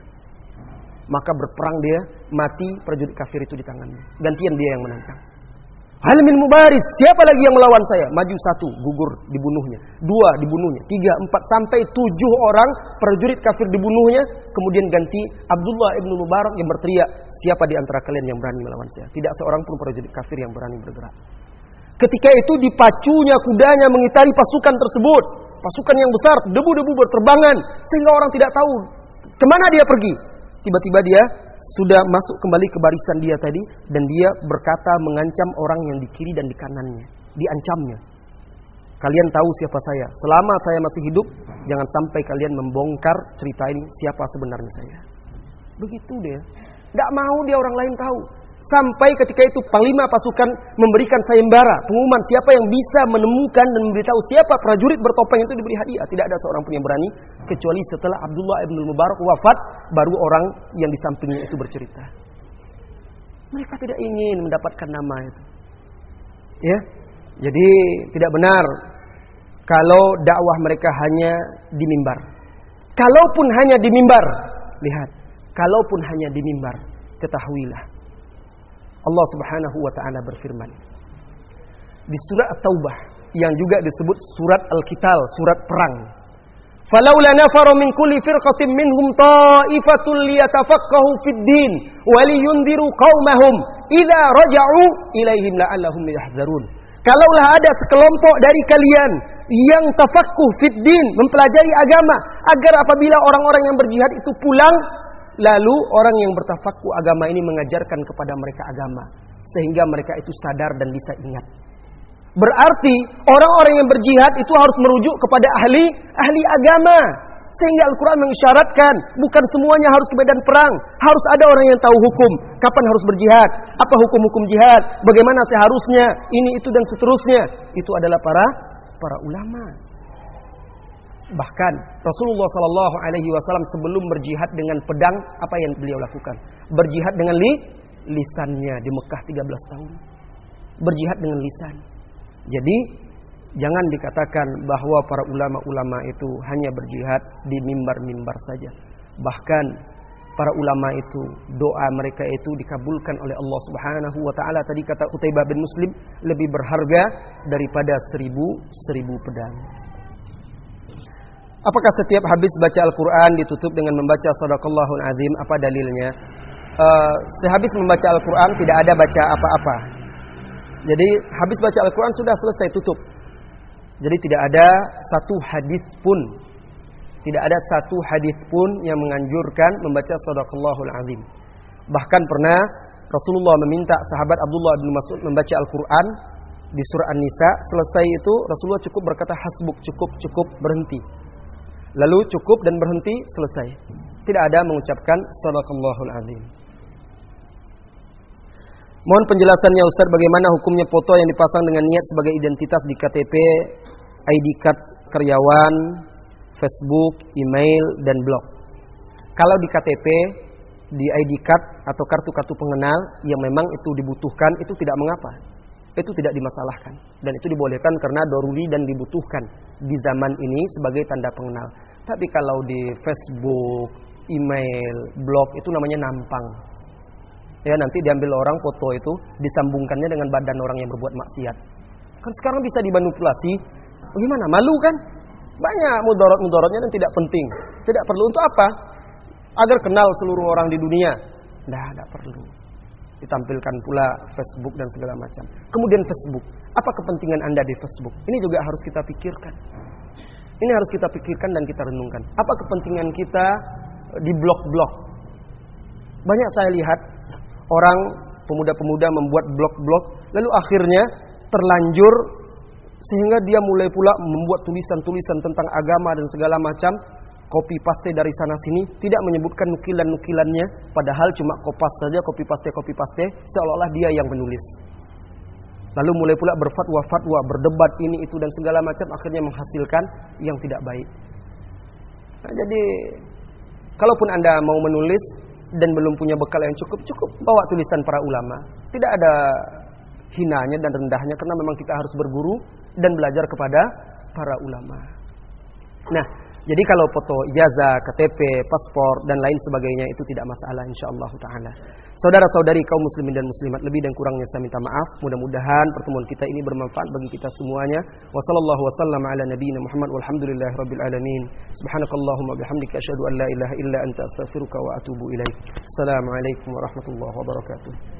Maka berperang dia mati prajurit kafir itu di tangannya. Gantian dia yang menantang Hal min mubaris, siapa lagi yang melawan saya? Maju satu, gugur dibunuhnya. Dua, dibunuhnya. Tiga, empat, sampai tujuh orang prajurit kafir dibunuhnya. Kemudian ganti Abdullah ibnu Mubarak yang berteriak, siapa di antara kalian yang berani melawan saya? Tidak seorang pun prajurit kafir yang berani bergerak. Ketika itu dipacunya kudanya mengitari pasukan tersebut. Pasukan yang besar, debu-debu berterbangan. Sehingga orang tidak tahu ke mana dia pergi. Tiba-tiba dia sudah masuk kembali ke barisan dia tadi dan dia berkata mengancam orang yang di kiri dan di kanannya, diancamnya. Kalian tahu siapa saya. Selama saya masih hidup, jangan sampai kalian membongkar cerita ini siapa sebenarnya saya. Begitu dia. Tidak mau dia orang lain tahu. Sampai ketika itu panglima pasukan memberikan sayembara, pengumuman siapa yang bisa menemukan dan memberitahu siapa prajurit bertopeng itu diberi hadiah. Tidak ada seorang pun yang berani kecuali setelah Abdullah ibn Mubarak wafat baru orang yang di sampingnya itu bercerita. Mereka tidak ingin mendapatkan nama itu. Ya. Jadi tidak benar kalau dakwah mereka hanya di mimbar. Kalaupun hanya di mimbar, lihat, kalaupun hanya di mimbar, ketahuilah Allah Subhanahu wa taala berfirman di surat At-Taubah yang juga disebut surat Al-Qital, surat perang. Falaula nafaru min kulli firqatin minhum ta'ifatun liyatafaqahu fid din wa liyundiru qaumahum idza raja'u ilaihim la'allahum yahdzarun. Kalaulah ada sekelompok dari kalian yang tafaqquh fid din, mempelajari agama agar apabila orang-orang yang berjihad itu pulang Lalu orang yang bertafaku agama ini mengajarkan kepada mereka agama. Sehingga mereka itu sadar dan bisa ingat. Berarti orang-orang yang berjihad itu harus merujuk kepada ahli ahli agama. Sehingga Al-Quran mengisyaratkan bukan semuanya harus ke medan perang. Harus ada orang yang tahu hukum. Kapan harus berjihad? Apa hukum-hukum jihad? Bagaimana seharusnya? Ini, itu, dan seterusnya. Itu adalah para para ulama. Bahkan Rasulullah Shallallahu Alaihi Wasallam sebelum berjihad dengan pedang, apa yang beliau lakukan? Berjihad dengan li, lisannya di Mekah 13 tahun. Berjihad dengan lisan. Jadi jangan dikatakan bahwa para ulama-ulama itu hanya berjihad di mimbar-mimbar saja. Bahkan para ulama itu doa mereka itu dikabulkan oleh Allah Subhanahu wa taala. Tadi kata Utaibah bin Muslim lebih berharga daripada seribu seribu pedang. Apakah setiap habis baca Al-Quran ditutup dengan membaca Sadaqallahul Azim? Apa dalilnya? Uh, sehabis membaca Al-Quran tidak ada baca apa-apa. Jadi habis baca Al-Quran sudah selesai tutup. Jadi tidak ada satu hadis pun, tidak ada satu hadis pun yang menganjurkan membaca Sadaqallahul Azim. Bahkan pernah Rasulullah meminta sahabat Abdullah bin Mas'ud membaca Al-Quran di surah An-Nisa. Selesai itu Rasulullah cukup berkata hasbuk, cukup, cukup, berhenti. Lalu cukup dan berhenti, selesai. Tidak ada mengucapkan sadaqallahul azim. Mohon penjelasannya Ustaz bagaimana hukumnya foto yang dipasang dengan niat sebagai identitas di KTP, ID card karyawan, Facebook, email, dan blog. Kalau di KTP, di ID card atau kartu-kartu pengenal yang memang itu dibutuhkan itu tidak mengapa. Itu tidak dimasalahkan dan itu dibolehkan karena doruri dan dibutuhkan di zaman ini sebagai tanda pengenal. Tapi kalau di Facebook, email, blog itu namanya nampang. Ya nanti diambil orang foto itu disambungkannya dengan badan orang yang berbuat maksiat. Kan sekarang bisa dimanipulasi. Bagaimana? Malu kan? Banyak mudorot-mudorotnya dan tidak penting. Tidak perlu untuk apa? Agar kenal seluruh orang di dunia. Nah, tidak perlu. Ditampilkan pula Facebook dan segala macam. Kemudian Facebook. Apa kepentingan Anda di Facebook? Ini juga harus kita pikirkan. Ini harus kita pikirkan dan kita renungkan. Apa kepentingan kita di blog-blog? Banyak saya lihat orang pemuda-pemuda membuat blog-blog lalu akhirnya terlanjur sehingga dia mulai pula membuat tulisan-tulisan tentang agama dan segala macam copy paste dari sana sini tidak menyebutkan nukilan-nukilannya padahal cuma kopas saja copy paste copy paste seolah-olah dia yang menulis. Lalu mulai pula berfatwa-fatwa berdebat ini itu dan segala macam akhirnya menghasilkan yang tidak baik. Nah, jadi kalaupun anda mau menulis dan belum punya bekal yang cukup cukup bawa tulisan para ulama. Tidak ada hinanya dan rendahnya karena memang kita harus berguru dan belajar kepada para ulama. Nah jadi kalau foto ijazah, KTP, paspor dan lain sebagainya itu tidak masalah insyaallah taala. Saudara-saudari kaum muslimin dan muslimat, lebih dan kurangnya saya minta maaf. Mudah-mudahan pertemuan kita ini bermanfaat bagi kita semuanya. Wassallallahu wasallam ala nabiyyina Muhammad walhamdulillahi rabbil alamin. Subhanakallahumma bihamdika asyhadu an la ilaha illa anta astaghfiruka wa atubu ilaik. Assalamualaikum warahmatullahi wabarakatuh.